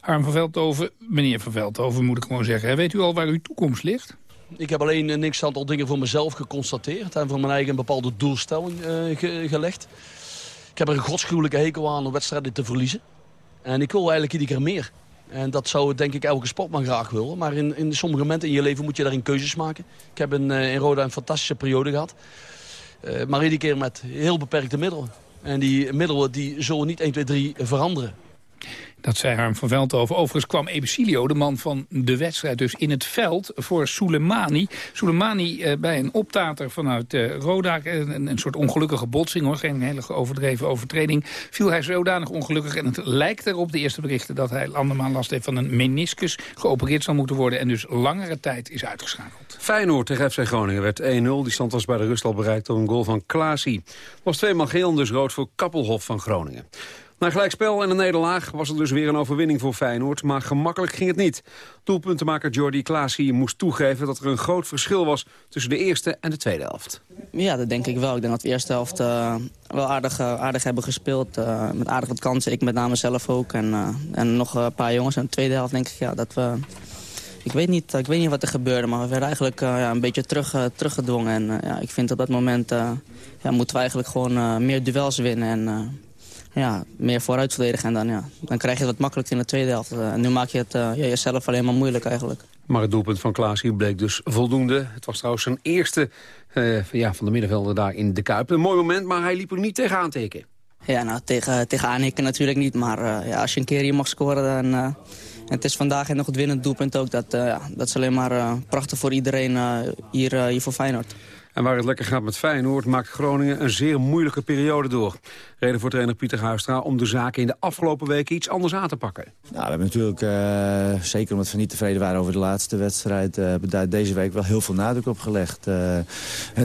Harm van Veldhoven, meneer van Veldhoven moet ik gewoon zeggen. Weet u al waar uw toekomst ligt? Ik heb alleen een niks aantal dingen voor mezelf geconstateerd. En voor mijn eigen bepaalde doelstelling ge gelegd. Ik heb er een godschuwelijke hekel aan om wedstrijden te verliezen. En ik wil eigenlijk iedere keer meer. En dat zou denk ik elke sportman graag willen. Maar in, in sommige momenten in je leven moet je daarin keuzes maken. Ik heb in, uh, in Roda een fantastische periode gehad. Uh, maar iedere keer met heel beperkte middelen. En die middelen die zullen niet 1, 2, 3 veranderen. Dat zei Harm van Veldhoven. Overigens kwam Ebesilio, de man van de wedstrijd, dus in het veld voor Soleimani. Soleimani eh, bij een optater vanuit eh, Roda, een, een, soort ongelukkige botsing hoor, geen hele overdreven overtreding, viel hij zodanig ongelukkig. En het lijkt erop, de eerste berichten, dat hij andermaal last heeft van een meniscus, geopereerd zal moeten worden en dus langere tijd is uitgeschakeld. Feyenoord tegen FC Groningen werd 1-0. Die stand was bij de rust al bereikt door een goal van Klaasie. was tweemaal geel, dus rood voor Kappelhof van Groningen. Na gelijkspel en een nederlaag was er dus weer een overwinning voor Feyenoord. Maar gemakkelijk ging het niet. Doelpuntenmaker Jordi Klaasie moest toegeven dat er een groot verschil was... tussen de eerste en de tweede helft. Ja, dat denk ik wel. Ik denk dat de eerste helft uh, wel aardig, uh, aardig hebben gespeeld. Uh, met aardig wat kansen. Ik met name zelf ook. En, en nog een paar jongens. En de tweede helft denk ik ja, dat we... Ik weet, niet, ik weet niet wat er gebeurde, maar we werden eigenlijk ja, een beetje terug, teruggedwongen. En ja, ik vind op dat moment ja, moeten we eigenlijk gewoon meer duels winnen. En ja, meer vooruit verdedigen. En dan, ja, dan krijg je het wat makkelijk in de tweede helft. Uh, en nu maak je het ja, jezelf alleen maar moeilijk eigenlijk. Maar het doelpunt van Klaas hier bleek dus voldoende. Het was trouwens zijn eerste uh, ja, van de middenvelder daar in de Kuip. Een mooi moment, maar hij liep er niet tegen aantikken. Ja, nou, tegen, tegen aanhikken natuurlijk niet. Maar ja, als je een keer hier mag scoren... Dan, en het is vandaag nog het winnend doelpunt ook. Dat, ja, dat is alleen maar prachtig voor iedereen hier, hier voor Feyenoord. En waar het lekker gaat met Feyenoord maakt Groningen een zeer moeilijke periode door. Reden voor trainer Pieter Huistra om de zaken in de afgelopen weken iets anders aan te pakken. Nou, we hebben natuurlijk, uh, zeker omdat we niet tevreden waren over de laatste wedstrijd... Uh, daar deze week wel heel veel nadruk op gelegd. Uh,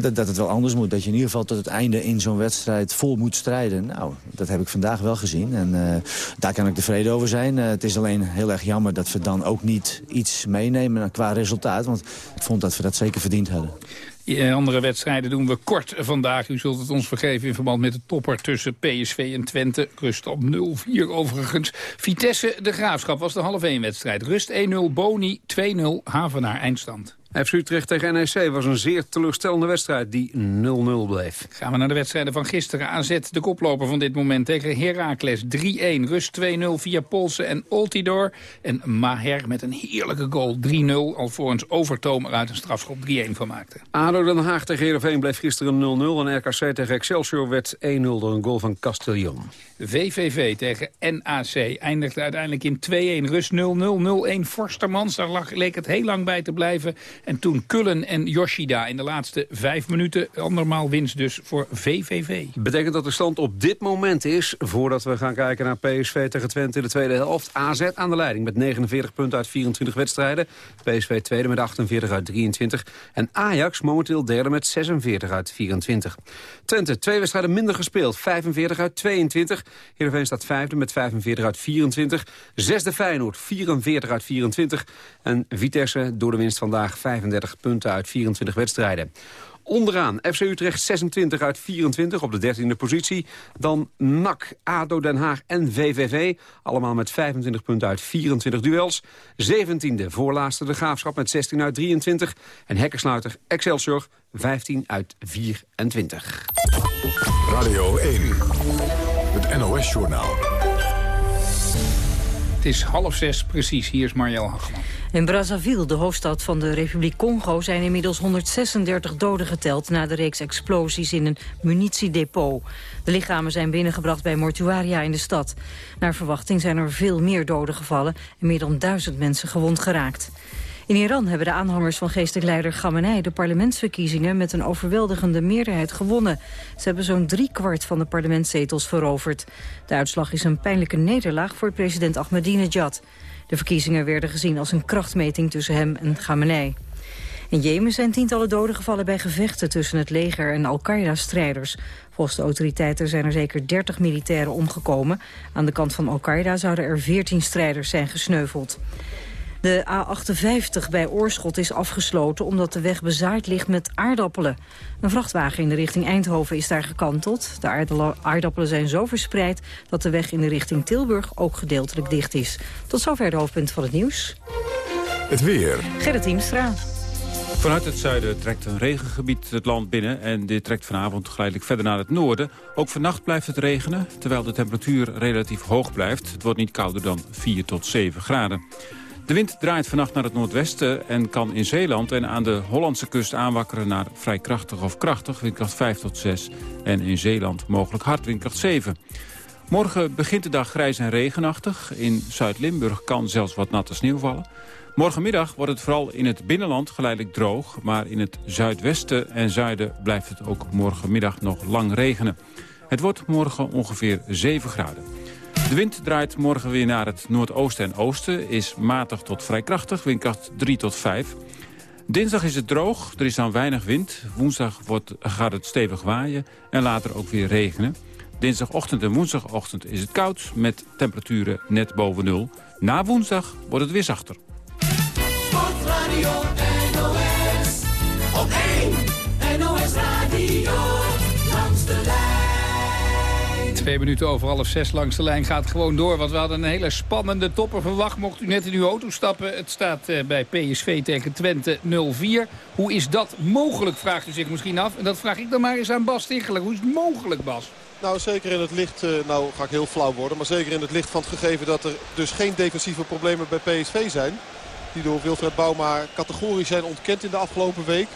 dat, dat het wel anders moet. Dat je in ieder geval tot het einde in zo'n wedstrijd vol moet strijden. Nou, dat heb ik vandaag wel gezien. En daar kan ik tevreden over zijn. het is alleen heel erg jammer dat we dan ook niet iets meenemen qua resultaat. Want ik vond dat we dat zeker verdiend hadden. Andere wedstrijden doen we kort vandaag. U zult het ons vergeven in verband met de topper tussen PSV en Twente. Rust op 0-4 overigens. Vitesse, de Graafschap was de half 1 wedstrijd. Rust 1-0, Boni 2-0, Havenaar eindstand. FC Utrecht tegen NEC was een zeer teleurstellende wedstrijd die 0-0 bleef. Gaan we naar de wedstrijden van gisteren. AZ, de koploper van dit moment tegen Heracles 3-1. Rust 2-0 via Polsen en Oltidor. En Maher met een heerlijke goal 3-0. Alvorens Overtoom eruit een strafschop 3-1 van maakte. ADO Den Haag tegen Heerenveen bleef gisteren 0-0. En RKC tegen Excelsior werd 1-0 door een goal van Castellon. VVV tegen NAC eindigde uiteindelijk in 2-1. Rust 0-0, 0-1 Forstermans. Daar lag, leek het heel lang bij te blijven. En toen Kullen en Yoshida in de laatste vijf minuten. Andermaal winst dus voor VVV. Betekent dat de stand op dit moment is, voordat we gaan kijken naar PSV tegen Twente in de tweede helft. AZ aan de leiding met 49 punten uit 24 wedstrijden. PSV tweede met 48 uit 23. En Ajax momenteel derde met 46 uit 24. Twente, twee wedstrijden minder gespeeld. 45 uit 22. Heerenveen staat vijfde met 45 uit 24. Zesde Feyenoord, 44 uit 24. En Vitesse door de winst vandaag 35 punten uit 24 wedstrijden. Onderaan FC Utrecht 26 uit 24 op de 13e positie. Dan NAC, ADO Den Haag en VVV. Allemaal met 25 punten uit 24 duels. 17e voorlaatste de Graafschap met 16 uit 23. En hekkensluiter Excelsior 15 uit 24. Radio 1, het NOS-journaal. Het is half zes precies. Hier is Marjel Hagman. In Brazzaville, de hoofdstad van de Republiek Congo... zijn inmiddels 136 doden geteld na de reeks explosies in een munitiedepot. De lichamen zijn binnengebracht bij mortuaria in de stad. Naar verwachting zijn er veel meer doden gevallen... en meer dan duizend mensen gewond geraakt. In Iran hebben de aanhangers van geestelijk leider Khamenei de parlementsverkiezingen met een overweldigende meerderheid gewonnen. Ze hebben zo'n driekwart van de parlementszetels veroverd. De uitslag is een pijnlijke nederlaag voor president Ahmadinejad. De verkiezingen werden gezien als een krachtmeting tussen hem en Khamenei. In Jemen zijn tientallen doden gevallen bij gevechten tussen het leger en Al-Qaeda-strijders. Volgens de autoriteiten zijn er zeker 30 militairen omgekomen. Aan de kant van Al-Qaeda zouden er 14 strijders zijn gesneuveld. De A58 bij Oorschot is afgesloten omdat de weg bezaaid ligt met aardappelen. Een vrachtwagen in de richting Eindhoven is daar gekanteld. De aardappelen zijn zo verspreid dat de weg in de richting Tilburg ook gedeeltelijk dicht is. Tot zover de hoofdpunten van het nieuws. Het weer. Gerrit Hiemstra. Vanuit het zuiden trekt een regengebied het land binnen... en dit trekt vanavond geleidelijk verder naar het noorden. Ook vannacht blijft het regenen, terwijl de temperatuur relatief hoog blijft. Het wordt niet kouder dan 4 tot 7 graden. De wind draait vannacht naar het noordwesten en kan in Zeeland en aan de Hollandse kust aanwakkeren naar vrij krachtig of krachtig, windkracht 5 tot 6. En in Zeeland mogelijk hard, windkracht 7. Morgen begint de dag grijs en regenachtig. In Zuid-Limburg kan zelfs wat natte sneeuw vallen. Morgenmiddag wordt het vooral in het binnenland geleidelijk droog... maar in het zuidwesten en zuiden blijft het ook morgenmiddag nog lang regenen. Het wordt morgen ongeveer 7 graden. De wind draait morgen weer naar het noordoosten en oosten. Is matig tot vrij krachtig, windkracht 3 tot 5. Dinsdag is het droog, er is dan weinig wind. Woensdag wordt, gaat het stevig waaien en later ook weer regenen. Dinsdagochtend en woensdagochtend is het koud met temperaturen net boven nul. Na woensdag wordt het weer zachter. Sportradio Twee minuten over half zes langs de lijn gaat gewoon door. Want we hadden een hele spannende topper verwacht. Mocht u net in uw auto stappen. Het staat eh, bij PSV tegen Twente 0-4. Hoe is dat mogelijk, vraagt u zich misschien af. En dat vraag ik dan maar eens aan Bas Tichelen. Hoe is het mogelijk, Bas? Nou, zeker in het licht, eh, nou ga ik heel flauw worden, maar zeker in het licht van het gegeven dat er dus geen defensieve problemen bij PSV zijn. Die door Wilfred Bouma categorisch zijn ontkend in de afgelopen week.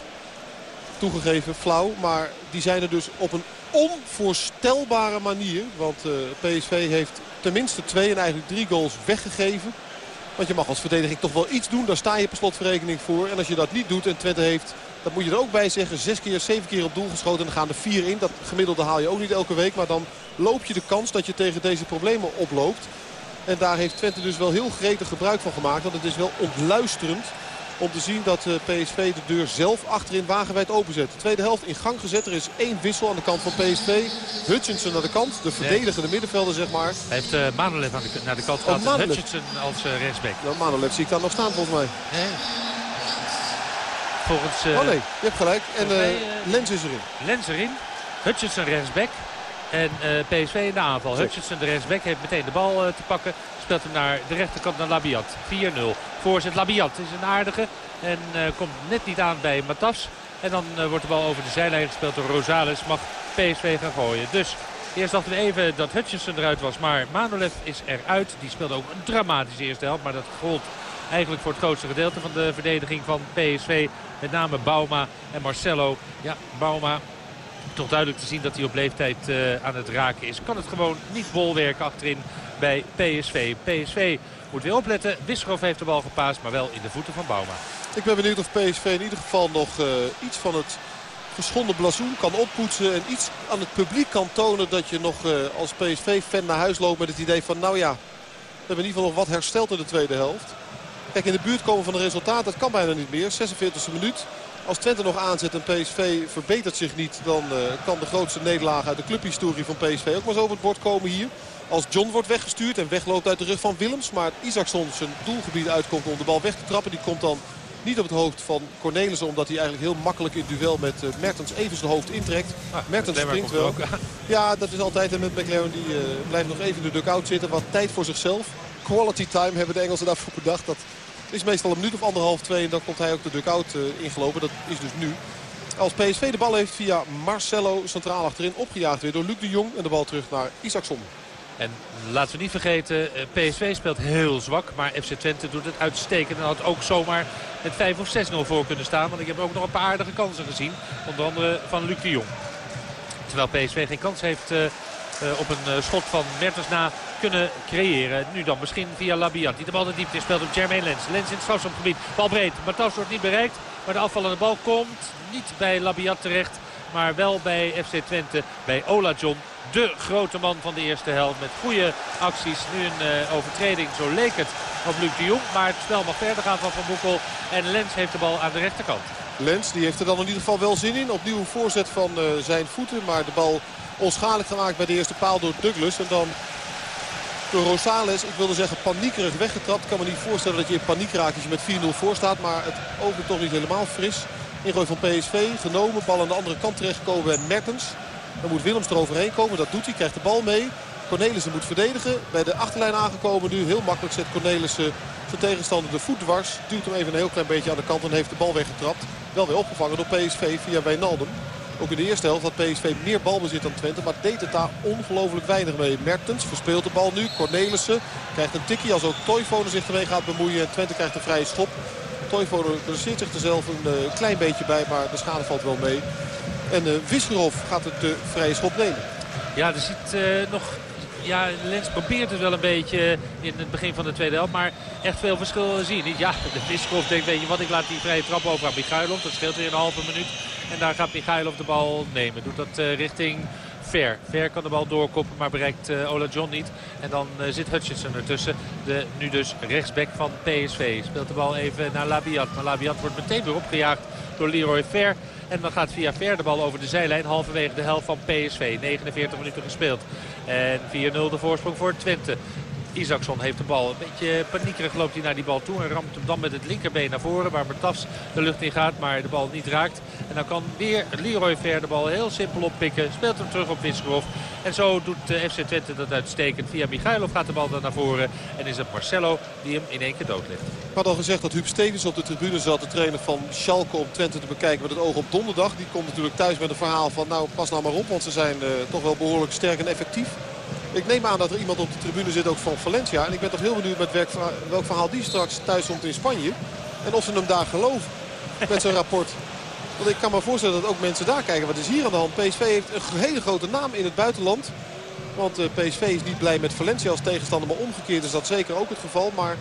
Toegegeven flauw, maar die zijn er dus op een onvoorstelbare manier. Want uh, PSV heeft tenminste twee en eigenlijk drie goals weggegeven. Want je mag als verdediging toch wel iets doen. Daar sta je per slotverrekening voor. En als je dat niet doet en Twente heeft, dat moet je er ook bij zeggen. Zes keer, zeven keer op doel geschoten en dan gaan er vier in. Dat gemiddelde haal je ook niet elke week. Maar dan loop je de kans dat je tegen deze problemen oploopt. En daar heeft Twente dus wel heel gretig gebruik van gemaakt. Want het is wel ontluisterend om te zien dat PSV de deur zelf achterin wagenwijd openzet. De tweede helft in gang gezet. Er is één wissel aan de kant van PSV. Hutchinson naar de kant. De verdedigende middenvelder zeg maar. Hij heeft uh, Manolev aan de, naar de kant gehad. Oh, Hutchinson als uh, rechtsback. Nou, Manolev zie ik daar nog staan volgens mij. Nee. Volgens... Uh, oh nee, je hebt gelijk. En Lens is erin. Lens erin. Hutchinson rechtsback. En uh, PSV in de aanval. Hutchinson, de rechtsback, heeft meteen de bal uh, te pakken. Speelt hem naar de rechterkant naar Labiat. 4-0. Voorzet Labiat is een aardige. En uh, komt net niet aan bij Matas. En dan wordt de bal over de zijlijn gespeeld door Rosales. Mag PSV gaan gooien. Dus eerst dachten we even dat Hutchinson eruit was. Maar Manolev is eruit. Die speelde ook een dramatische eerste helft. Maar dat gold eigenlijk voor het grootste gedeelte van de verdediging van PSV. Met name Bauma en Marcelo. Ja, Bauma toch duidelijk te zien dat hij op leeftijd uh, aan het raken is. Kan het gewoon niet bolwerken achterin. Bij PSV. PSV moet weer opletten. Wisserov heeft de bal gepaast, maar wel in de voeten van Bauma. Ik ben benieuwd of PSV in ieder geval nog uh, iets van het geschonden blazoen kan oppoetsen. En iets aan het publiek kan tonen dat je nog uh, als PSV-fan naar huis loopt met het idee van... nou ja, we hebben in ieder geval nog wat hersteld in de tweede helft. Kijk, in de buurt komen van de resultaat, dat kan bijna niet meer. 46e minuut. Als Twente nog aanzet en PSV verbetert zich niet... dan uh, kan de grootste nederlaag uit de clubhistorie van PSV ook maar zo op het bord komen hier. Als John wordt weggestuurd en wegloopt uit de rug van Willems. Maar Isaacson zijn doelgebied uitkomt om de bal weg te trappen. Die komt dan niet op het hoofd van Cornelissen. Omdat hij eigenlijk heel makkelijk in duel met uh, Mertens even zijn hoofd intrekt. Ah, Mertens springt wel. Ja, dat is altijd. En met McLaren die uh, blijft nog even in de dugout zitten. Wat tijd voor zichzelf. Quality time hebben de Engelsen daarvoor bedacht. Dat is meestal een minuut of anderhalf, twee. En dan komt hij ook de dugout uh, ingelopen. Dat is dus nu. Als PSV de bal heeft via Marcelo centraal achterin opgejaagd weer door Luc de Jong. En de bal terug naar Isaacson. En laten we niet vergeten, eh, PSV speelt heel zwak. Maar FC Twente doet het uitstekend. En had ook zomaar met 5 of 6-0 voor kunnen staan. Want ik heb ook nog een paar aardige kansen gezien. Onder andere van Luc de Jong. Terwijl PSV geen kans heeft uh, uh, op een schot van Mertens na kunnen creëren. Nu dan misschien via Labiat. Die de bal de diepte speelt op Jermaine Lens. Lens in het strafschopgebied. Bal breed. Matas wordt niet bereikt. Maar de afvallende bal komt niet bij Labiat terecht. Maar wel bij FC Twente. Bij Ola John de grote man van de eerste helft. Met goede acties. Nu een uh, overtreding, zo leek het, op Luc de Jong. Maar het spel mag verder gaan van Van Boekel. En Lens heeft de bal aan de rechterkant. Lens die heeft er dan in ieder geval wel zin in. Opnieuw voorzet van uh, zijn voeten. Maar de bal onschadelijk gemaakt bij de eerste paal door Douglas. En dan door Rosales, ik wilde zeggen paniekerig weggetrapt. Ik kan me niet voorstellen dat je in paniek raakt als je met 4-0 voor staat. Maar het opent toch niet helemaal fris. Ingooi van PSV, genomen. Bal aan de andere kant terechtgekomen bij Mertens. Dan moet Willems eroverheen komen. Dat doet hij. Krijgt de bal mee. Cornelissen moet verdedigen. Bij de achterlijn aangekomen nu. Heel makkelijk zet Cornelissen zijn tegenstander de voet dwars. Duwt hem even een heel klein beetje aan de kant en heeft de bal weggetrapt. Wel weer opgevangen door PSV via Wijnaldum. Ook in de eerste helft had PSV meer balbezit dan Twente. Maar deed het daar ongelooflijk weinig mee. Mertens verspeelt de bal nu. Cornelissen krijgt een tikkie als ook Toivonen zich ermee gaat bemoeien. En Twente krijgt een vrije schop. Toivonen blesseert zich er zelf een uh, klein beetje bij. Maar de schade valt wel mee. En uh, Wisgerhof gaat het de vrije schop nemen. Ja, er zit uh, nog... Ja, Lens probeert het wel een beetje in het begin van de tweede helft. Maar echt veel verschil zie je niet. Ja, de Wisgerhof denkt, weet je wat, ik laat die vrije trap over aan Michailov. Dat scheelt weer een halve minuut. En daar gaat Michailov de bal nemen. Doet dat uh, richting Ver. Ver kan de bal doorkoppen, maar bereikt uh, Ola John niet. En dan uh, zit Hutchinson ertussen. De nu dus rechtsback van PSV. Speelt de bal even naar Labiat. Maar Labiat wordt meteen weer opgejaagd door Leroy Ver. En dan gaat via Ver de bal over de zijlijn. Halverwege de helft van PSV. 49 minuten gespeeld. En 4-0 de voorsprong voor Twente. Isaacson heeft de bal. Een beetje paniekerig loopt hij naar die bal toe. En ramt hem dan met het linkerbeen naar voren. Waar Bertafs de lucht in gaat. Maar de bal niet raakt. En dan kan weer Leroy Ver de bal heel simpel oppikken. Speelt hem terug op Wisgerhof. En zo doet de FC Twente dat uitstekend. Via Michailov gaat de bal dan naar voren. En is het Marcelo die hem in één keer doodlegt. Ik had al gezegd dat Huub Stevens op de tribune zat. De trainer van Schalke om Twente te bekijken met het oog op donderdag. Die komt natuurlijk thuis met een verhaal van nou pas nou maar op. Want ze zijn uh, toch wel behoorlijk sterk en effectief. Ik neem aan dat er iemand op de tribune zit ook van Valencia. En ik ben toch heel benieuwd met welk, verhaal die straks thuis komt in Spanje. En of ze hem daar geloven met zijn rapport. Want ik kan me voorstellen dat ook mensen daar kijken. Wat is hier aan de hand? PSV heeft een hele grote naam in het buitenland. Want uh, PSV is niet blij met Valencia als tegenstander. Maar omgekeerd is dat zeker ook het geval. Maar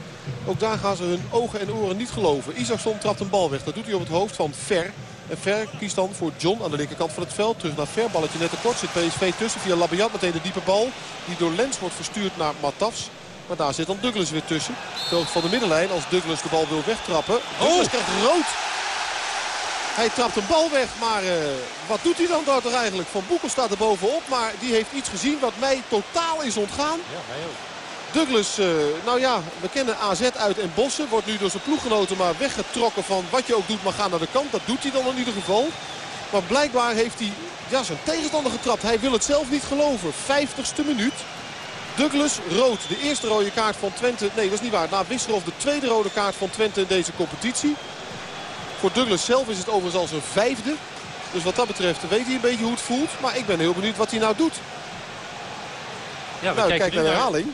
ook daar gaan ze hun ogen en oren niet geloven. Isaacson trapt een bal weg. Dat doet hij op het hoofd van Ver. En Ver kiest dan voor John aan de linkerkant van het veld. Terug naar Ver. Balletje net te kort. Zit PSV tussen via Labiat. Meteen de diepe bal. Die door Lens wordt verstuurd naar Matafs. Maar daar zit dan Douglas weer tussen. Veld van de middenlijn. Als Douglas de bal wil wegtrappen. Douglas oh. krijgt rood. Hij trapt een bal weg, maar uh, wat doet hij dan daar toch eigenlijk? Van Boekel staat er bovenop, maar die heeft iets gezien wat mij totaal is ontgaan. Ja, mij ook. Douglas, uh, nou ja, we kennen AZ uit en Bossen. Wordt nu door zijn ploeggenoten maar weggetrokken van wat je ook doet, maar ga naar de kant. Dat doet hij dan in ieder geval. Maar blijkbaar heeft hij ja, zijn tegenstander getrapt. Hij wil het zelf niet geloven. 50ste minuut. Douglas rood. De eerste rode kaart van Twente. Nee, dat is niet waar. Na Wisserov de tweede rode kaart van Twente in deze competitie. Voor Douglas zelf is het overigens al zijn vijfde. Dus wat dat betreft weet hij een beetje hoe het voelt. Maar ik ben heel benieuwd wat hij nou doet. Ja, we nou, kijken kijk naar de herhaling.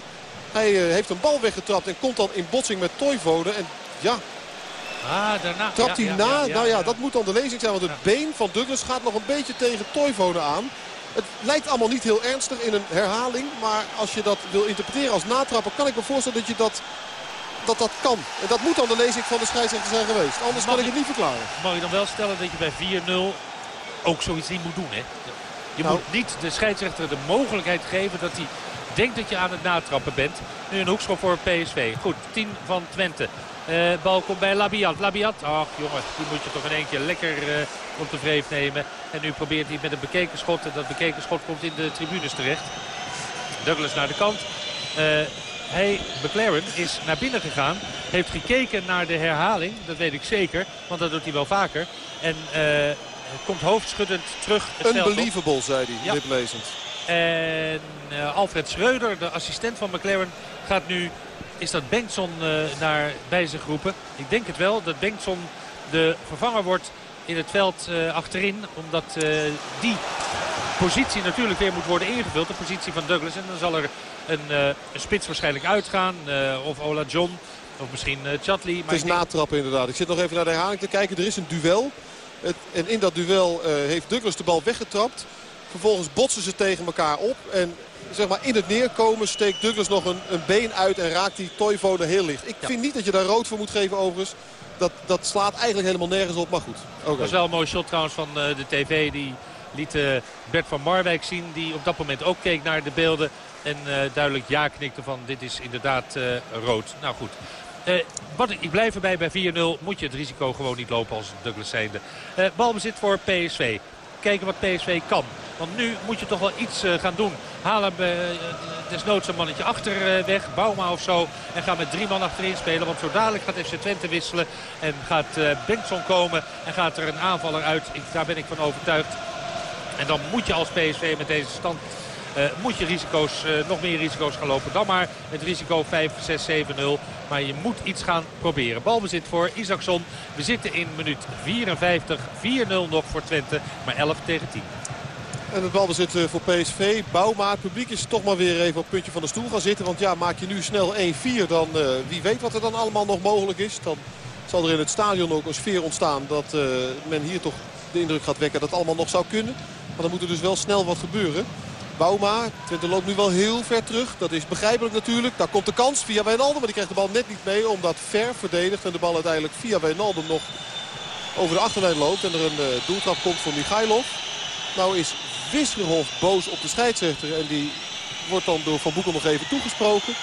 Hij uh, heeft een bal weggetrapt en komt dan in botsing met Toivonen. En ja, ah, daarna. trapt ja, hij ja, na. ja, nou ja, dat moet dan de lezing zijn. Want het been van Douglas gaat nog een beetje tegen Toivonen aan. Het lijkt allemaal niet heel ernstig in een herhaling. Maar als je dat wil interpreteren als natrapper... kan ik me voorstellen dat je dat, dat, dat kan. En dat moet dan de lezing van de scheidsrechter zijn geweest. Anders kan ik het niet verklaren. Mag je dan wel stellen dat je bij 4-0 ook zoiets niet moet doen, hè? Je Nou. moet niet de scheidsrechter de mogelijkheid geven dat hij denkt dat je aan het natrappen bent. Nu een hoekschop voor PSV. Goed, 10 van Twente. Eh, bal komt bij Labiat. Labiat, ach jongen, die moet je toch in één keer lekker eh, op de vreef nemen. En nu probeert hij met een bekeken schot. En dat bekeken schot komt in de tribunes terecht. Douglas naar de kant. Eh, hij, McLaren, is naar binnen gegaan. Heeft gekeken naar de herhaling. Dat weet ik zeker, want dat doet hij wel vaker. En komt hoofdschuddend terug het. Unbelievable, zei hij, Ja. liplezend. En eh, Alfred Schreuder, de assistent van McLaren, gaat nu... Is dat Bengtson eh, naar bij zich roepen? Ik denk het wel, dat Bengtson de vervanger wordt in het veld eh, achterin. Omdat die positie natuurlijk weer moet worden ingevuld. De positie van Douglas. En dan zal er een, een spits waarschijnlijk uitgaan. of Ola John. Of misschien eh Chatley. Het is natrappen inderdaad. Ik zit nog even naar de herhaling te kijken. Er is een duel. Het, en in dat duel heeft Douglas de bal weggetrapt. Vervolgens botsen ze tegen elkaar op. En zeg maar, in het neerkomen steekt Douglas nog een, een been uit en raakt die Toivonen heel licht. Ik vind niet dat je daar rood voor moet geven overigens. Dat, dat slaat eigenlijk helemaal nergens op, maar goed. Dat was wel een mooi shot trouwens van eh, de tv. Die liet eh, Bert van Marwijk zien. Die op dat moment ook keek naar de beelden. En eh, duidelijk ja knikte van dit is inderdaad rood. Nou goed. Wat, ik blijf erbij bij 4-0. Moet je het risico gewoon niet lopen als Douglas zijnde. Eh, balbezit voor PSV. Kijken wat PSV kan. Want nu moet je toch wel iets eh, gaan doen. Haal hem eh, desnoods een mannetje achter eh, weg. Bouma of zo. En ga met drie man achterin spelen. Want zo dadelijk gaat FC Twente wisselen. En gaat Bengtson komen. En gaat er een aanvaller uit. Daar ben ik van overtuigd. En dan moet je als PSV met deze stand... moet je risico's, nog meer risico's gaan lopen dan maar het risico 5, 6, 7, 0. Maar je moet iets gaan proberen. Balbezit voor Isaacson. We zitten in minuut 54. 4-0 nog voor Twente. Maar 11 tegen 10. En het balbezit eh, voor PSV. Bouma, het publiek is toch maar weer even op het puntje van de stoel gaan zitten. Want ja, maak je nu snel 1-4, dan eh, wie weet wat er dan allemaal nog mogelijk is. Dan zal er in het stadion ook een sfeer ontstaan dat eh, men hier toch de indruk gaat wekken dat het allemaal nog zou kunnen. Maar dan moet er dus wel snel wat gebeuren. Bouma, Twente loopt nu wel heel ver terug. Dat is begrijpelijk natuurlijk. Daar komt de kans via Wijnaldum. Maar die krijgt de bal net niet mee omdat ver verdedigt. En de bal uiteindelijk via Wijnaldum nog over de achterlijn loopt. En er een eh, doeltrap komt voor Michailov. Nou is Wisgerhof boos op de scheidsrechter. En die wordt dan door Van Boekel nog even toegesproken.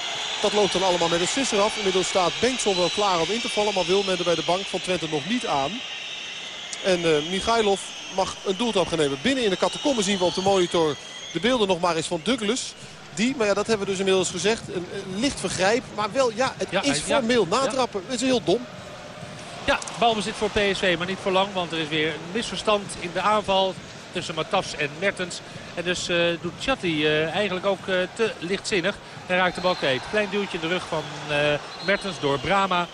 Dat loopt dan allemaal met een sisser af. Inmiddels staat Bengtson wel klaar om in te vallen. Maar wil men er bij de bank van Twente nog niet aan. En Michailov mag een doeltrap gaan nemen. Binnen in de catacombe zien we op de monitor de beelden nog maar eens van Douglas. Die, maar ja, dat hebben we dus inmiddels gezegd, een, een licht vergrijp. Maar wel, ja, het Ja, is ja. formeel natrappen. Het is heel dom. Ja, balbezit voor PSV, maar niet voor lang. Want er is weer een misverstand in de aanval tussen Matafs en Mertens. En dus eh, doet Chatti eh, eigenlijk ook eh, te lichtzinnig. Hij raakt de bal kwijt. Klein duwtje in de rug van Mertens door Brama.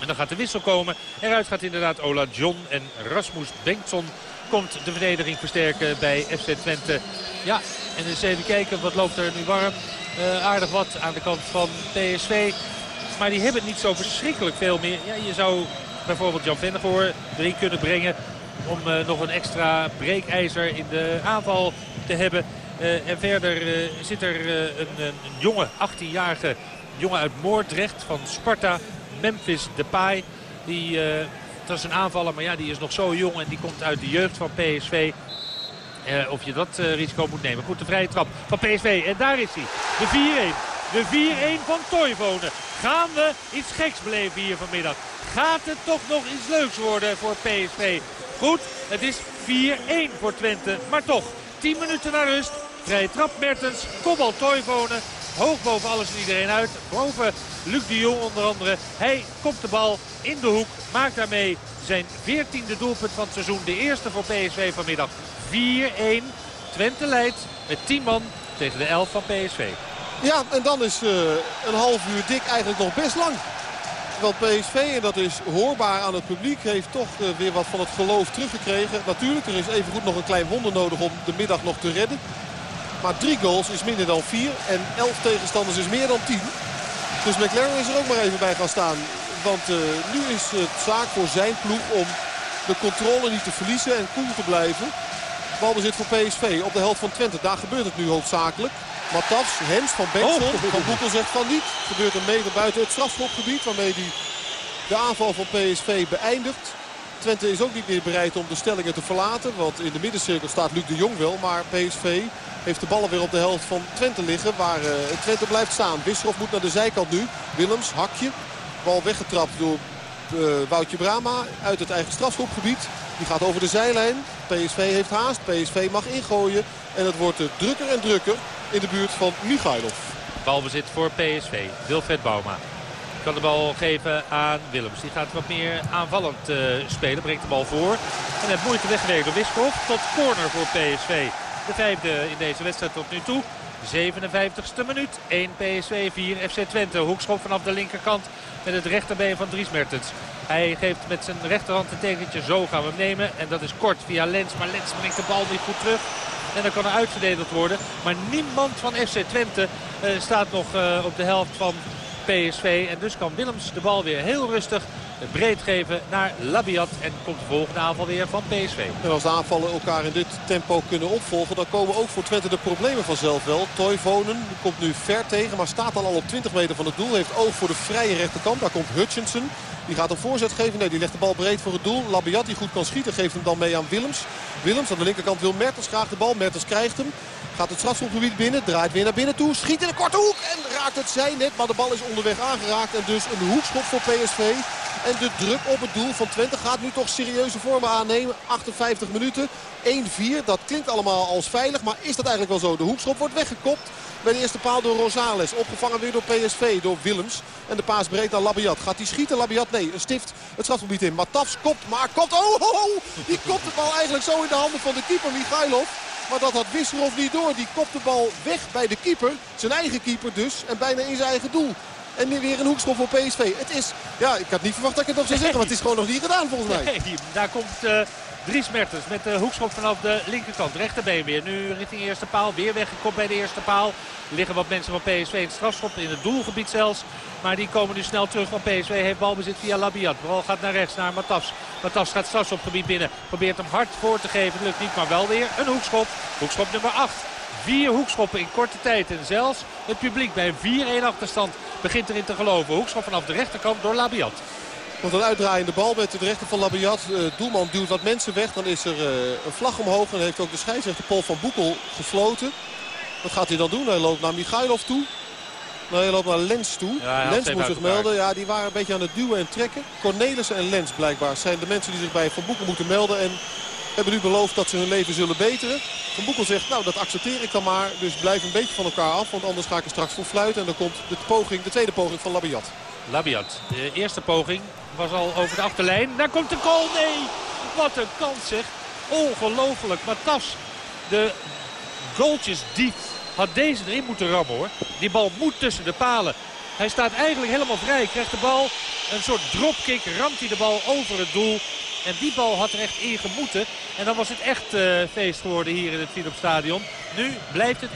En dan gaat de wissel komen. Eruit gaat inderdaad Ola John en Rasmus Bengtson komt de verdediging versterken bij FC Twente. Ja, en eens even kijken wat loopt er nu warm. Aardig wat aan de kant van PSV. Maar die hebben niet zo verschrikkelijk veel meer. Ja, je zou bijvoorbeeld Jan Vennegoor erin kunnen brengen om eh, nog een extra breekijzer in de aanval te hebben. Eh, en verder eh, zit er een, een, jonge, 18-jarige jongen uit Moordrecht van Sparta, Memphis Depay. Die, dat is een aanvaller, maar ja, die is nog zo jong en die komt uit de jeugd van PSV. Of je dat risico moet nemen. Goed, de vrije trap van PSV. En daar is hij. De 4-1. De 4-1 van Toivonen. Gaan we iets geks beleven hier vanmiddag? Gaat het toch nog iets leuks worden voor PSV? Goed, het is 4-1 voor Twente. Maar toch, 10 minuten naar rust. Vrije trap Mertens. Kopbal Toivonen. Hoog boven alles en iedereen uit. Boven Luc de Jong onder andere. Hij komt de bal in de hoek. Maakt daarmee zijn 14e doelpunt van het seizoen. De eerste voor PSV vanmiddag. 4-1. Twente leidt met 10 man tegen de 11 van PSV. Ja, en dan is eh, een half uur dik eigenlijk nog best lang. Want PSV, en dat is hoorbaar aan het publiek, heeft toch eh, weer wat van het geloof teruggekregen. Natuurlijk, er is evengoed nog een klein wonder nodig om de middag nog te redden. Maar drie goals is minder dan vier en elf tegenstanders is meer dan tien. Dus McLaren is er ook maar even bij gaan staan. Want eh, nu is het zaak voor zijn ploeg om de controle niet te verliezen en koel te blijven. Balbezit voor PSV op de helft van Twente. Daar gebeurt het nu hoofdzakelijk. Matas, Hens van Benson. Oh. Van Boekel zegt van niet. Gebeurt een meter buiten het strafschopgebied. Waarmee hij de aanval van PSV beëindigt. Twente is ook niet meer bereid om de stellingen te verlaten. Want in de middencirkel staat Luc de Jong wel. Maar PSV heeft de ballen weer op de helft van Twente liggen. Waar eh, Twente blijft staan. Wisserov moet naar de zijkant nu. Willems, hakje. Bal weggetrapt door eh, Woutje Brama uit het eigen strafschopgebied. Die gaat over de zijlijn. PSV heeft haast. PSV mag ingooien. En het wordt drukker en drukker in de buurt van Michailov. Balbezit voor PSV. Wilfred Bouma. Kan de bal geven aan Willems. Die gaat wat meer aanvallend eh, spelen. Brengt de bal voor. En heeft moeite weggewerkt door Wiskov. Tot corner voor PSV. De vijfde in deze wedstrijd tot nu toe. 57ste minuut. 1 PSV, 4 FC Twente. Hoekschop vanaf de linkerkant met het rechterbeen van Dries Mertens. Hij geeft met zijn rechterhand een tekentje. Zo gaan we hem nemen. En dat is kort via Lens. Maar Lens brengt de bal niet goed terug. En dan kan er uitverdedigd worden. Maar niemand van FC Twente eh, staat nog eh, op de helft van PSV. En dus kan Willems de bal weer heel rustig breed geven naar Labiat. En komt de volgende aanval weer van PSV. En als de aanvallen elkaar in dit tempo kunnen opvolgen... dan komen ook voor Twente de problemen vanzelf wel. Toivonen komt nu ver tegen, maar staat dan al op 20 meter van het doel. Heeft oog voor de vrije rechterkant. Daar komt Hutchinson. Die gaat een voorzet geven. Nee, die legt de bal breed voor het doel. Labiat, die goed kan schieten, geeft hem dan mee aan Willems. Willems aan de linkerkant wil Mertens graag de bal. Mertens krijgt hem. Gaat het strafschopgebied binnen. Draait weer naar binnen toe. Schiet in de korte hoek. En raakt het zijnet. Maar de bal is onderweg aangeraakt. En dus een hoekschop voor PSV. En de druk op het doel van Twente gaat nu toch serieuze vormen aannemen. 58 minuten. 1-4. Dat klinkt allemaal als veilig. Maar is dat eigenlijk wel zo? De hoekschop wordt weggekopt. Bij de eerste paal door Rosales. Opgevangen weer door PSV, door Willems. En de paas breed naar Labiat. Gaat hij schieten? Labiat, nee. Een stift het strafgebied in. Matafs kopt, maar kopt. Oh, oh, Die kopt de bal eigenlijk zo in de handen van de keeper Michailov. Maar dat had Wisserov niet door. Die kopt de bal weg bij de keeper. Zijn eigen keeper dus. En bijna in zijn eigen doel. En weer een hoekschop voor PSV. Het is, ja, ik had niet verwacht dat ik het nog zou zeggen. Maar het is gewoon nog niet gedaan volgens mij. Nee, daar komt uh, Dries Mertens met de hoekschop vanaf de linkerkant. Rechterbeen weer. Nu richting eerste paal. Weer weggekopt bij de eerste paal. Liggen wat mensen van PSV in het strafschop. In het doelgebied zelfs. Maar die komen nu snel terug. Want PSV heeft balbezit via Labiat. Bal gaat naar rechts, naar Matas. Matas gaat strafschopgebied binnen. Probeert hem hard voor te geven. Lukt niet, maar wel weer een hoekschop. Hoekschop nummer 8. Vier hoekschoppen in korte tijd. En zelfs het publiek bij een 4-1 achterstand begint erin te geloven. Hoekschop vanaf de rechterkant door Labiat. Want een uitdraaiende bal met de rechter van Labiat. Uh, doelman duwt wat mensen weg. Dan is er uh, een vlag omhoog. En heeft ook de scheidsrechter Paul van Boekel gefloten. Wat gaat hij dan doen? Hij loopt naar Michailov toe. Nou, hij loopt naar Lens toe. Ja, Lens moet zich melden. Ja, die waren een beetje aan het duwen en trekken. Cornelissen en Lens blijkbaar zijn de mensen die zich bij Van Boekel moeten melden. En hebben nu beloofd dat ze hun leven zullen beteren. Van Boekel zegt, nou dat accepteer ik dan maar. Dus blijf een beetje van elkaar af. Want anders ga ik er straks voor fluiten. En dan komt de, poging, de tweede poging van Labiat. Labiat, de eerste poging was al over de achterlijn. Daar komt de goal. Nee, wat een kans zeg. Ongelooflijk. Matas, de goaltjesdief, had deze erin moeten rammen hoor. Die bal moet tussen de palen. Hij staat eigenlijk helemaal vrij. Krijgt de bal, een soort dropkick, ramt hij de bal over het doel. En die bal had er echt in gemoeten. En dan was het echt uh, feest geworden hier in het Philips Stadion. Nu blijft het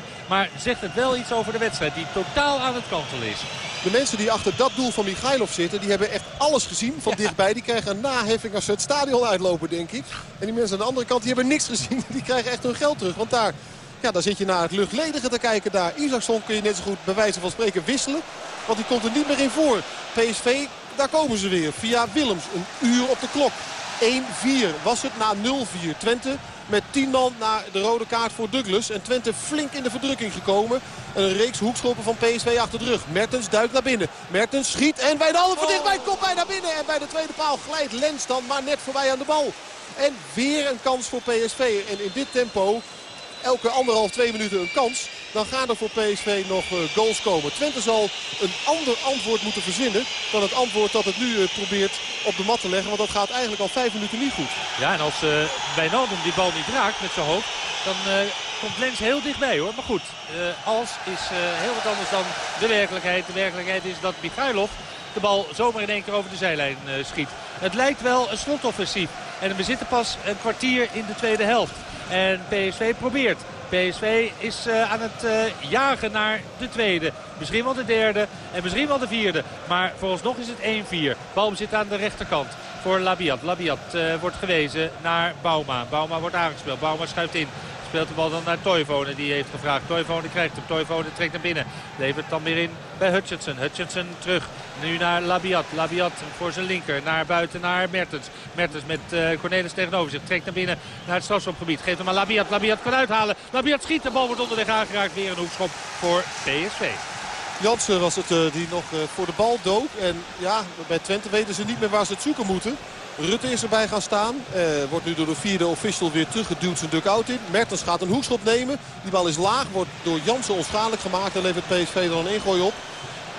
1-4. Maar zegt het wel iets over de wedstrijd die totaal aan het kantelen is. De mensen die achter dat doel van Michailov zitten... die hebben echt alles gezien van ja. dichtbij. Die krijgen een naheffing als ze het stadion uitlopen, denk ik. En die mensen aan de andere kant die hebben niks gezien. Die krijgen echt hun geld terug. Want daar, ja, daar zit je naar het luchtledige te kijken. Daar Isaacson kun je net zo goed bij wijze van spreken wisselen. Want die komt er niet meer in voor. PSV, daar komen ze weer. Via Willems, een uur op de klok. 1-4 was het na 0-4. Twente met 10 man naar de rode kaart voor Douglas. En Twente flink in de verdrukking gekomen. Een reeks hoekschoppen van PSV achter de rug. Mertens duikt naar binnen. Mertens schiet en Wijnaldum van dichtbij komt bij naar binnen. En bij de tweede paal glijdt Lens dan maar net voorbij aan de bal. En weer een kans voor PSV. En in dit tempo elke anderhalf, twee minuten een kans. Dan gaan er voor PSV nog uh, goals komen. Twente zal een ander antwoord moeten verzinnen dan het antwoord dat het nu uh, probeert op de mat te leggen. Want dat gaat eigenlijk al vijf minuten niet goed. Ja, en als uh, Wijnaldum die bal niet raakt met zijn hoofd, dan komt Lens heel dichtbij hoor. Maar goed, als is heel wat anders dan de werkelijkheid. De werkelijkheid is dat Michailov de bal zomaar in één keer over de zijlijn schiet. Het lijkt wel een slotoffensief. En we zitten pas een kwartier in de tweede helft. En PSV probeert PSV is eh, aan het eh, jagen naar de tweede. Misschien wel de derde en misschien wel de vierde. Maar vooralsnog is het 1-4. Bal zit aan de rechterkant voor Labiat. Labiat eh, wordt gewezen naar Bauma. Bauma wordt aangespeeld. Bauma schuift in. Speelt de bal dan naar Toivonen. Die heeft gevraagd. Toivonen krijgt hem. Toivonen trekt naar binnen. Levert dan weer in bij Hutchinson. Hutchinson terug. Nu naar Labiat. Labiat voor zijn linker. Naar buiten naar Mertens. Mertens met uh, Cornelis tegenover zich. Trekt naar binnen naar het strafschopgebied. Geeft hem aan Labiat. Labiat kan uithalen. Labiat schiet. De bal wordt onderweg aangeraakt. Weer een hoekschop voor PSV. Jansen was het uh, die nog uh, voor de bal dook. En ja, bij Twente weten ze niet meer waar ze het zoeken moeten. Rutte is erbij gaan staan. Uh, wordt nu door de vierde official weer teruggeduwd zijn dugout in. Mertens gaat een hoekschop nemen. Die bal is laag. Wordt door Jansen onschadelijk gemaakt. En levert PSV dan een ingooi op.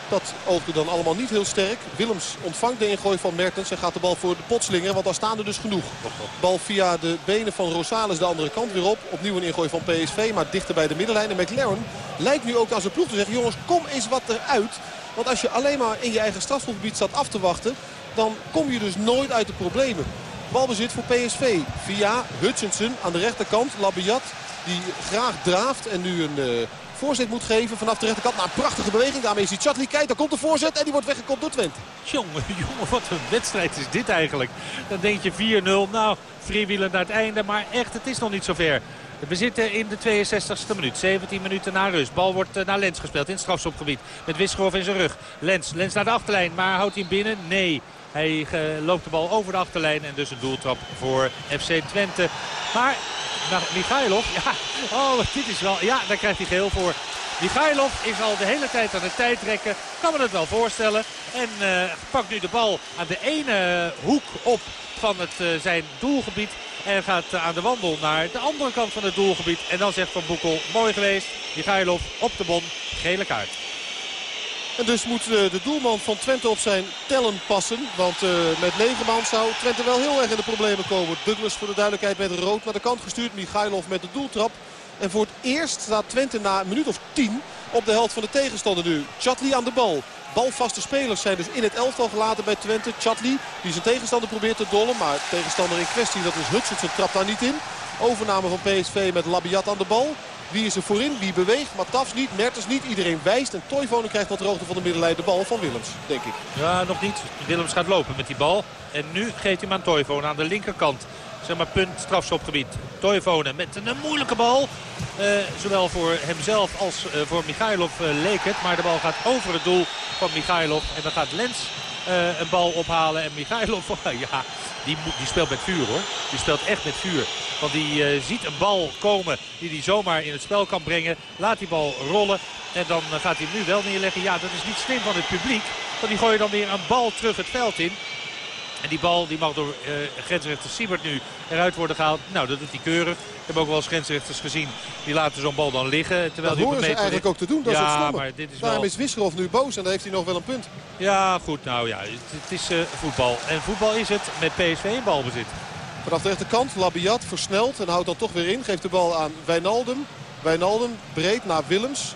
Dat oogde dan allemaal niet heel sterk. Willems ontvangt de ingooi van Mertens en gaat de bal voor de pot slingeren. Want daar staan er dus genoeg. Bal via de benen van Rosales de andere kant weer op. Opnieuw een ingooi van PSV, maar dichter bij de middenlijn. En McLaren lijkt nu ook aan zijn ploeg te zeggen... jongens, kom eens wat eruit. Want als je alleen maar in je eigen strafschopgebied staat af te wachten... dan kom je dus nooit uit de problemen. Balbezit voor PSV via Hutchinson aan de rechterkant. Labiat die graag draaft en nu een... Uh, voorzet moet geven vanaf de rechterkant. naar een prachtige beweging. Daarmee is hij Chatli. Kijk, daar komt de voorzet en die wordt weggekopt door Twente. Jongen, jongen, wat een wedstrijd is dit eigenlijk. Dan denk je 4-0. Nou, freewheelen naar het einde. Maar echt, het is nog niet zover. We zitten in de 62e minuut. 17 minuten na rust. Bal wordt naar Lens gespeeld in het strafschopgebied. Met Wisgerhoff in zijn rug. Lens, Lens naar de achterlijn. Maar houdt hij binnen? Nee. Hij loopt de bal over de achterlijn. En dus een doeltrap voor FC Twente. Maar Michailov. Ja, oh, dit is wel... Ja, daar krijgt hij geheel voor. Michailov is al de hele tijd aan het tijdrekken. Kan me het wel voorstellen. En uh, pakt nu de bal aan de ene hoek op van het, zijn doelgebied. En gaat aan de wandel naar de andere kant van het doelgebied. En dan zegt Van Boekel, mooi geweest. Michailov op de bon, gele kaart. En dus moet de doelman van Twente op zijn tellen passen. Want uh, met negen zou Twente wel heel erg in de problemen komen. Douglas voor de duidelijkheid met rood naar de kant gestuurd. Michailov met de doeltrap. En voor het eerst staat Twente na een minuut of tien op de helft van de tegenstander nu. Chatli aan de bal. Balvaste spelers zijn dus in het elftal gelaten bij Twente. Chatli die zijn tegenstander probeert te dollen. Maar tegenstander in kwestie, dat is Hutchinson, trapt daar niet in. Overname van PSV met Labiat aan de bal. Wie is er voorin? Wie beweegt? Matafs niet, Mertens niet. Iedereen wijst. En Toivonen krijgt wat hoogte van de middenlijn de bal van Willems, denk ik. Ja, nog niet. Willems gaat lopen met die bal. En nu geeft hij hem aan Toivonen aan de linkerkant. Zeg maar punt strafschopgebied. Toivonen met een moeilijke bal. Uh, zowel voor hemzelf als uh, voor Michailov uh, leek het. Maar de bal gaat over het doel van Michailov. En dan gaat Lens een bal ophalen. En Michailov, ja, die, die speelt met vuur hoor. Die speelt echt met vuur. Want die uh, ziet een bal komen die hij zomaar in het spel kan brengen. Laat die bal rollen. En dan uh, gaat hij hem nu wel neerleggen. Ja, dat is niet slim van het publiek. Want die gooien dan weer een bal terug het veld in. En die bal die mag door uh, grensrechter Siebert nu eruit worden gehaald. Nou, dat doet hij keurig. Ik heb ook wel eens grensrechters gezien. Die laten zo'n bal dan liggen. Terwijl dat horen ze eigenlijk ook te doen. Dat ja, is het maar dit is Daarom wel... is Wisselhoff nu boos en dan heeft hij nog wel een punt. Ja, goed. Nou ja, het, het is uh, voetbal. En voetbal is het met PSV in balbezit. Vanaf de rechterkant, Labiat versnelt en houdt dan toch weer in. Geeft de bal aan Wijnaldum. Wijnaldum breed naar Willems.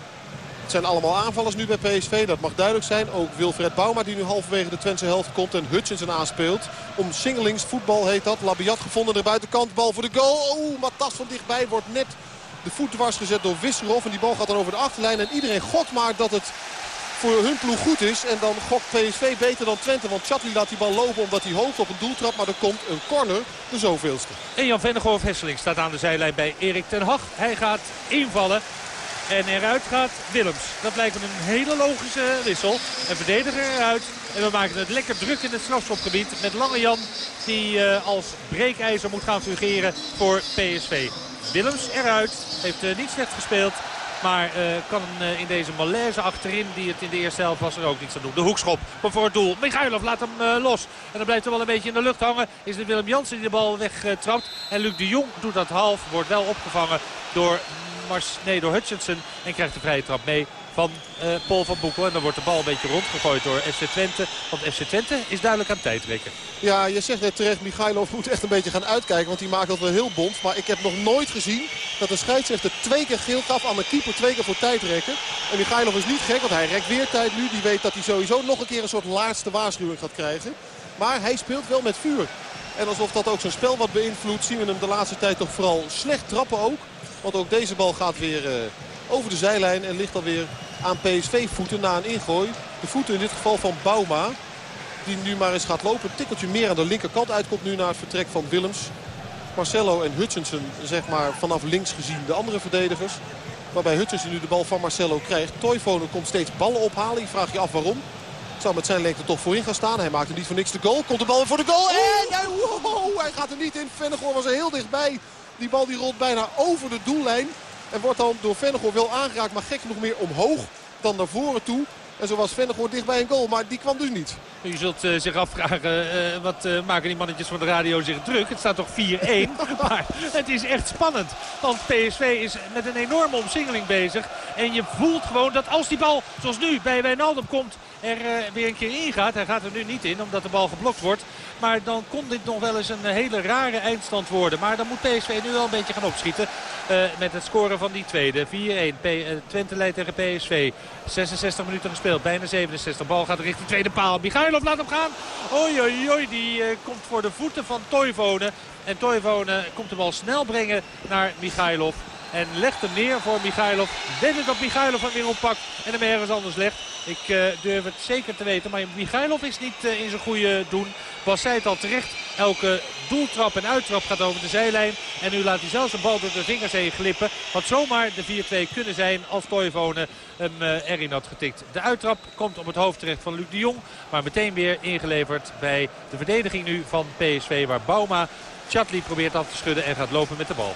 Het zijn allemaal aanvallers nu bij PSV, dat mag duidelijk zijn. Ook Wilfred Bouma die nu halverwege de Twentse helft komt en Hutchinson aanspeelt. Om singelings, voetbal heet dat. Labiat gevonden de buitenkant, bal voor de goal. Oeh, Matas van dichtbij wordt net de voet dwars gezet door Wisserov. En die bal gaat dan over de achterlijn en iedereen gokt maar dat het voor hun ploeg goed is. En dan gokt PSV beter dan Twente. Want Chatli laat die bal lopen omdat hij hoopt op een doeltrap. Maar er komt een corner, de zoveelste. En Jan Vennegoor Hesseling staat aan de zijlijn bij Erik ten Hag. Hij gaat invallen. En eruit gaat Willems. Dat lijkt een hele logische wissel. Een verdediger eruit. En we maken het lekker druk in het strafschopgebied. Met Lange Jan die uh, als breekijzer moet gaan fungeren voor PSV. Willems eruit. Heeft uh, niet slecht gespeeld. Maar uh, kan uh, in deze malaise achterin, die het in de eerste helft was, er ook niets aan doen. De hoekschop komt voor het doel. Michailov laat hem los. En dan blijft er wel een beetje in de lucht hangen. Is het Willem Jansen die de bal wegtrapt. en Luc de Jong doet dat half. Wordt wel opgevangen door, Mars, nee, door Hutchinson. En krijgt de vrije trap mee van uh, Paul van Boekel. En dan wordt de bal een beetje rondgegooid door FC Twente. Want FC Twente is duidelijk aan tijd trekken. Ja, je zegt net terecht, Michailov moet echt een beetje gaan uitkijken. Want die maakt dat wel heel bond. Maar ik heb nog nooit gezien dat de scheidsrechter twee keer geel gaf aan de keeper. Twee keer voor tijdrekken. En Michailov is niet gek, want hij rekt weer tijd nu. Die weet dat hij sowieso nog een keer een soort laatste waarschuwing gaat krijgen. Maar hij speelt wel met vuur. En alsof dat ook zijn spel wat beïnvloedt, zien we hem de laatste tijd toch vooral slecht trappen ook. Want ook deze bal gaat weer eh, over de zijlijn en ligt alweer aan PSV-voeten na een ingooi. De voeten in dit geval van Bauma. Die nu maar eens gaat lopen. Een tikkeltje meer aan de linkerkant uitkomt nu naar het vertrek van Willems. Marcelo en Hutchinson zeg maar vanaf links gezien de andere verdedigers. Waarbij Hutchinson nu de bal van Marcelo krijgt. Toivonen komt steeds ballen ophalen. Je vraagt je af waarom. Zou met zijn lengte toch voorin gaan staan. Hij maakte niet voor niks de goal. Komt de bal voor de goal. En wow, hij gaat er niet in. Vennegoor was er heel dichtbij. Die bal die rolt bijna over de doellijn. En wordt dan door Vennegoor wel aangeraakt. Maar gek genoeg meer omhoog dan naar voren toe. En zo was Vennegoor dicht bij een goal. Maar die kwam dus niet. U zult uh, zich afvragen, uh, wat uh, maken die mannetjes van de radio zich druk? Het staat toch 4-1, maar het is echt spannend. Want PSV is met een enorme omsingeling bezig. En je voelt gewoon dat als die bal, zoals nu, bij Wijnaldum komt er weer een keer ingaat. Hij gaat er nu niet in omdat de bal geblokt wordt. Maar dan kon dit nog wel eens een hele rare eindstand worden. Maar dan moet PSV nu wel een beetje gaan opschieten. Uh, met het scoren van die tweede. 4-1. Uh, Twente leidt tegen PSV. 66 minuten gespeeld. Bijna 67. Bal gaat richting tweede paal. Michailov laat hem gaan. Oei, oei, oei. Die uh, komt voor de voeten van Toivonen. En Toivonen komt de bal snel brengen naar Michailov. En legt hem neer voor Michailov. Weet dat Michailov hem weer oppakt en hem ergens anders legt. Ik uh, durf het zeker te weten. Maar Michailov is niet uh, in zijn goede doen. Bas zei het al terecht. Elke doeltrap en uittrap gaat over de zijlijn. En nu laat hij zelfs een bal door de vingers heen glippen. Wat zomaar de 4-2 kunnen zijn als Toivonen hem uh, erin had getikt. De uittrap komt op het hoofd terecht van Luc de Jong. Maar meteen weer ingeleverd bij de verdediging nu van PSV. Waar Bauma Chatli probeert af te schudden en gaat lopen met de bal.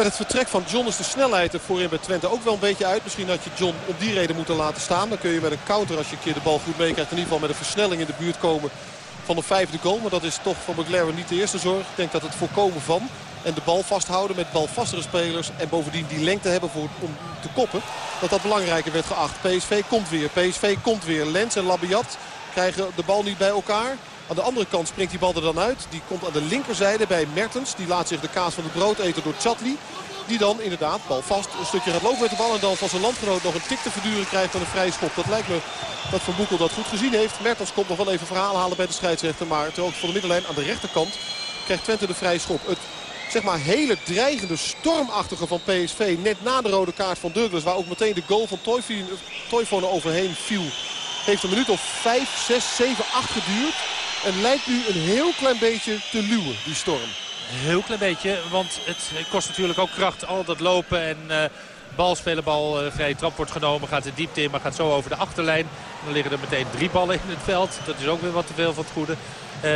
Met het vertrek van John is de snelheid er voorin bij Twente ook wel een beetje uit. Misschien had je John om die reden moeten laten staan. Dan kun je met een counter als je een keer de bal goed meekrijgt. In ieder geval met een versnelling in de buurt komen van de vijfde goal. Maar dat is toch van McLaren niet de eerste zorg. Ik denk dat het voorkomen van en de bal vasthouden met balvastere spelers. En bovendien die lengte hebben voor, om te koppen. Dat dat belangrijker werd geacht. PSV komt weer. PSV komt weer. Lens en Labiat krijgen de bal niet bij elkaar. Aan de andere kant springt die bal er dan uit. Die komt aan de linkerzijde bij Mertens. Die laat zich de kaas van het brood eten door Chatli. Die dan inderdaad, bal vast, een stukje gaat lopen met de bal. En dan van zijn landgenoot nog een tik te verduren krijgt van een vrije schop. Dat lijkt me dat Van Boekel dat goed gezien heeft. Mertens komt nog wel even verhaal halen bij de scheidsrechter. Maar ter voor de middenlijn aan de rechterkant krijgt Twente de vrije schop. Het zeg maar hele dreigende, stormachtige van PSV. Net na de rode kaart van Douglas. Waar ook meteen de goal van Toivonen overheen viel. Heeft een minuut of 5, 6, 7, 8 geduurd. En lijkt nu een heel klein beetje te luwen, die storm. Heel klein beetje, want het kost natuurlijk ook kracht. Al dat lopen en uh, bal spelen, bal uh, vrije trap wordt genomen. Gaat de diepte in, maar gaat zo over de achterlijn. Dan liggen er meteen drie ballen in het veld. Dat is ook weer wat te veel van het goede. Uh,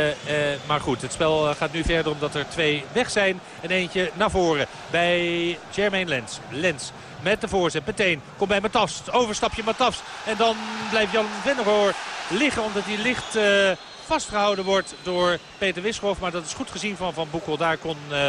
maar goed, het spel gaat nu verder omdat er twee weg zijn. En eentje naar voren bij Jermaine Lens. Lens met de voorzet. Meteen komt bij Matafs. Overstapje Matafs. En dan blijft Jan Vennegoor liggen omdat hij licht... Vastgehouden wordt door Peter Wisgrof. Maar dat is goed gezien van Van Boekel. Daar kon uh,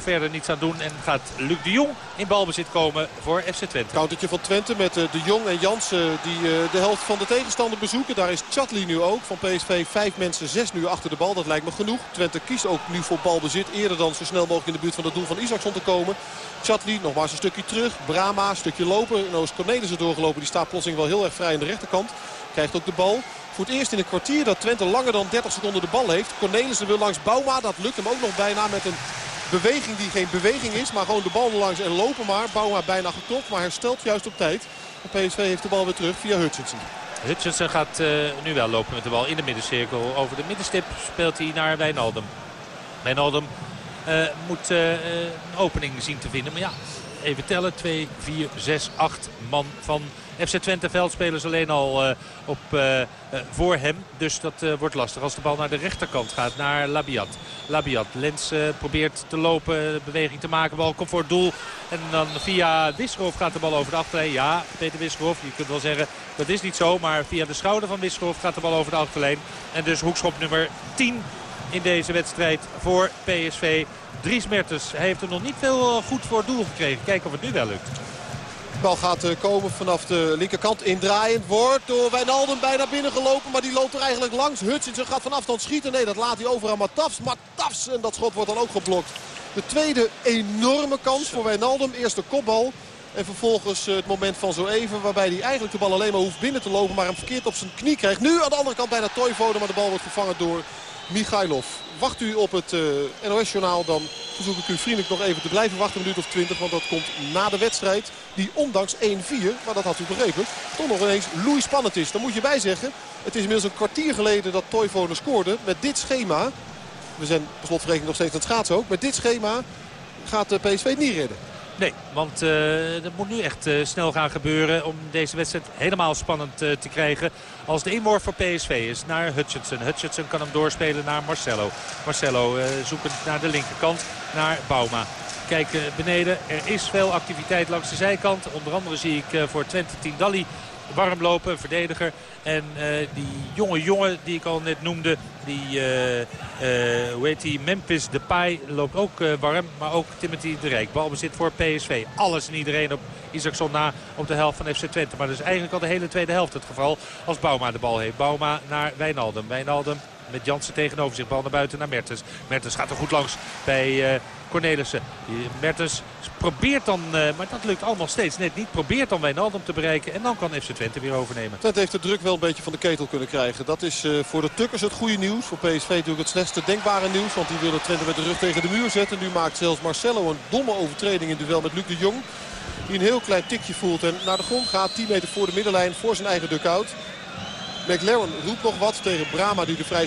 verder niets aan doen. En gaat Luc de Jong in balbezit komen voor FC Twente. Countertje van Twente met uh, de Jong en Jansen die uh, de helft van de tegenstander bezoeken. Daar is Chatli nu ook. Van PSV vijf mensen, zes nu achter de bal. Dat lijkt me genoeg. Twente kiest ook nu voor balbezit. Eerder dan zo snel mogelijk in de buurt van het doel van Isaacson te komen. Chatli nogmaals een stukje terug. Brama een stukje lopen. Noos Cornelissen doorgelopen. Die staat plotseling wel heel erg vrij aan de rechterkant. Krijgt ook de bal. Voor het eerst in een kwartier dat Twente langer dan 30 seconden de bal heeft. Cornelissen wil langs Bouma. Dat lukt hem ook nog bijna met een beweging die geen beweging is. Maar gewoon de bal langs en lopen maar. Bouma bijna geklopt, maar herstelt juist op tijd. En PSV heeft de bal weer terug via Hutchinson. Hutchinson gaat uh, nu wel lopen met de bal in de middencirkel. Over de middenstip speelt hij naar Wijnaldum. Wijnaldum uh, moet uh, een opening zien te vinden. Maar ja, even tellen. 2, 4, 6, 8 man van FC Twente veldspelers alleen al uh, op, uh, uh, voor hem. Dus dat wordt lastig als de bal naar de rechterkant gaat. Naar Labiat. Labiat. Lens probeert te lopen, beweging te maken. Bal komt voor het doel. En dan via Wisgrof gaat de bal over de achterlijn. Ja, Peter Wisgrof. Je kunt wel zeggen dat is niet zo. Maar via de schouder van Wisgrof gaat de bal over de achterlijn. En dus hoekschop nummer 10 in deze wedstrijd voor PSV. Dries Mertens heeft er nog niet veel goed voor het doel gekregen. Kijken of het nu wel lukt. Bal gaat komen vanaf de linkerkant. Indraaiend wordt door Wijnaldum bijna binnengelopen. Maar die loopt er eigenlijk langs. Hutchinson gaat van afstand schieten. Nee, dat laat hij over aan Matafs. Matafs. En dat schot wordt dan ook geblokt. De tweede enorme kans voor Wijnaldum. Eerste kopbal. En vervolgens het moment van zo even waarbij hij eigenlijk de bal alleen maar hoeft binnen te lopen. Maar hem verkeerd op zijn knie krijgt. Nu aan de andere kant bijna Toivonen. Maar de bal wordt gevangen door Michailov. Wacht u op het uh, NOS-journaal, dan verzoek ik u vriendelijk nog even te blijven wachten. Een minuut of twintig, want dat komt na de wedstrijd. Die ondanks 1-4, maar dat had u begrepen, toch nog ineens spannend is. Dan moet je bij zeggen, het is inmiddels een kwartier geleden dat Toivonen scoorde. Met dit schema, we zijn per slotverrekening nog steeds aan het schaatsen ook. Met dit schema gaat de PSV niet redden. Nee, want uh, dat moet nu echt uh, snel gaan gebeuren om deze wedstrijd helemaal spannend uh, te krijgen. Als de inworp voor PSV is naar Hutchinson. Hutchinson kan hem doorspelen naar Marcelo. Marcelo zoekend naar de linkerkant, naar Bauma. Kijk beneden, er is veel activiteit langs de zijkant. Onder andere zie ik voor Twente Tindalli warm lopen, verdediger. En uh, die jonge jongen die ik al net noemde, die, uh, uh, hoe heet die, Memphis Depay loopt ook warm. Maar ook Timothy de Rijk. Balbezit voor PSV. Alles en iedereen op Isaacson na op de helft van FC Twente. Maar dat is eigenlijk al de hele tweede helft het geval als Bauma de bal heeft. Bauma naar Wijnaldum. Wijnaldum met Jansen tegenover zich. Bal naar buiten naar Mertens. Mertens gaat er goed langs bij Cornelissen. Mertens probeert dan, uh, maar dat lukt allemaal steeds net niet. Probeert dan Wijnaldum te bereiken en dan kan FC Twente weer overnemen. Twente heeft de druk wel een beetje van de ketel kunnen krijgen. Dat is uh, voor de Tukkers het goede nieuws. Voor PSV natuurlijk het slechtste denkbare nieuws. Want die willen Twente met de rug tegen de muur zetten. Nu maakt zelfs Marcelo een domme overtreding in duel met Luc de Jong. Die een heel klein tikje voelt en naar de grond gaat. 10 meter voor de middenlijn voor zijn eigen duck-out. McLaren roept nog wat tegen Brama die de vrij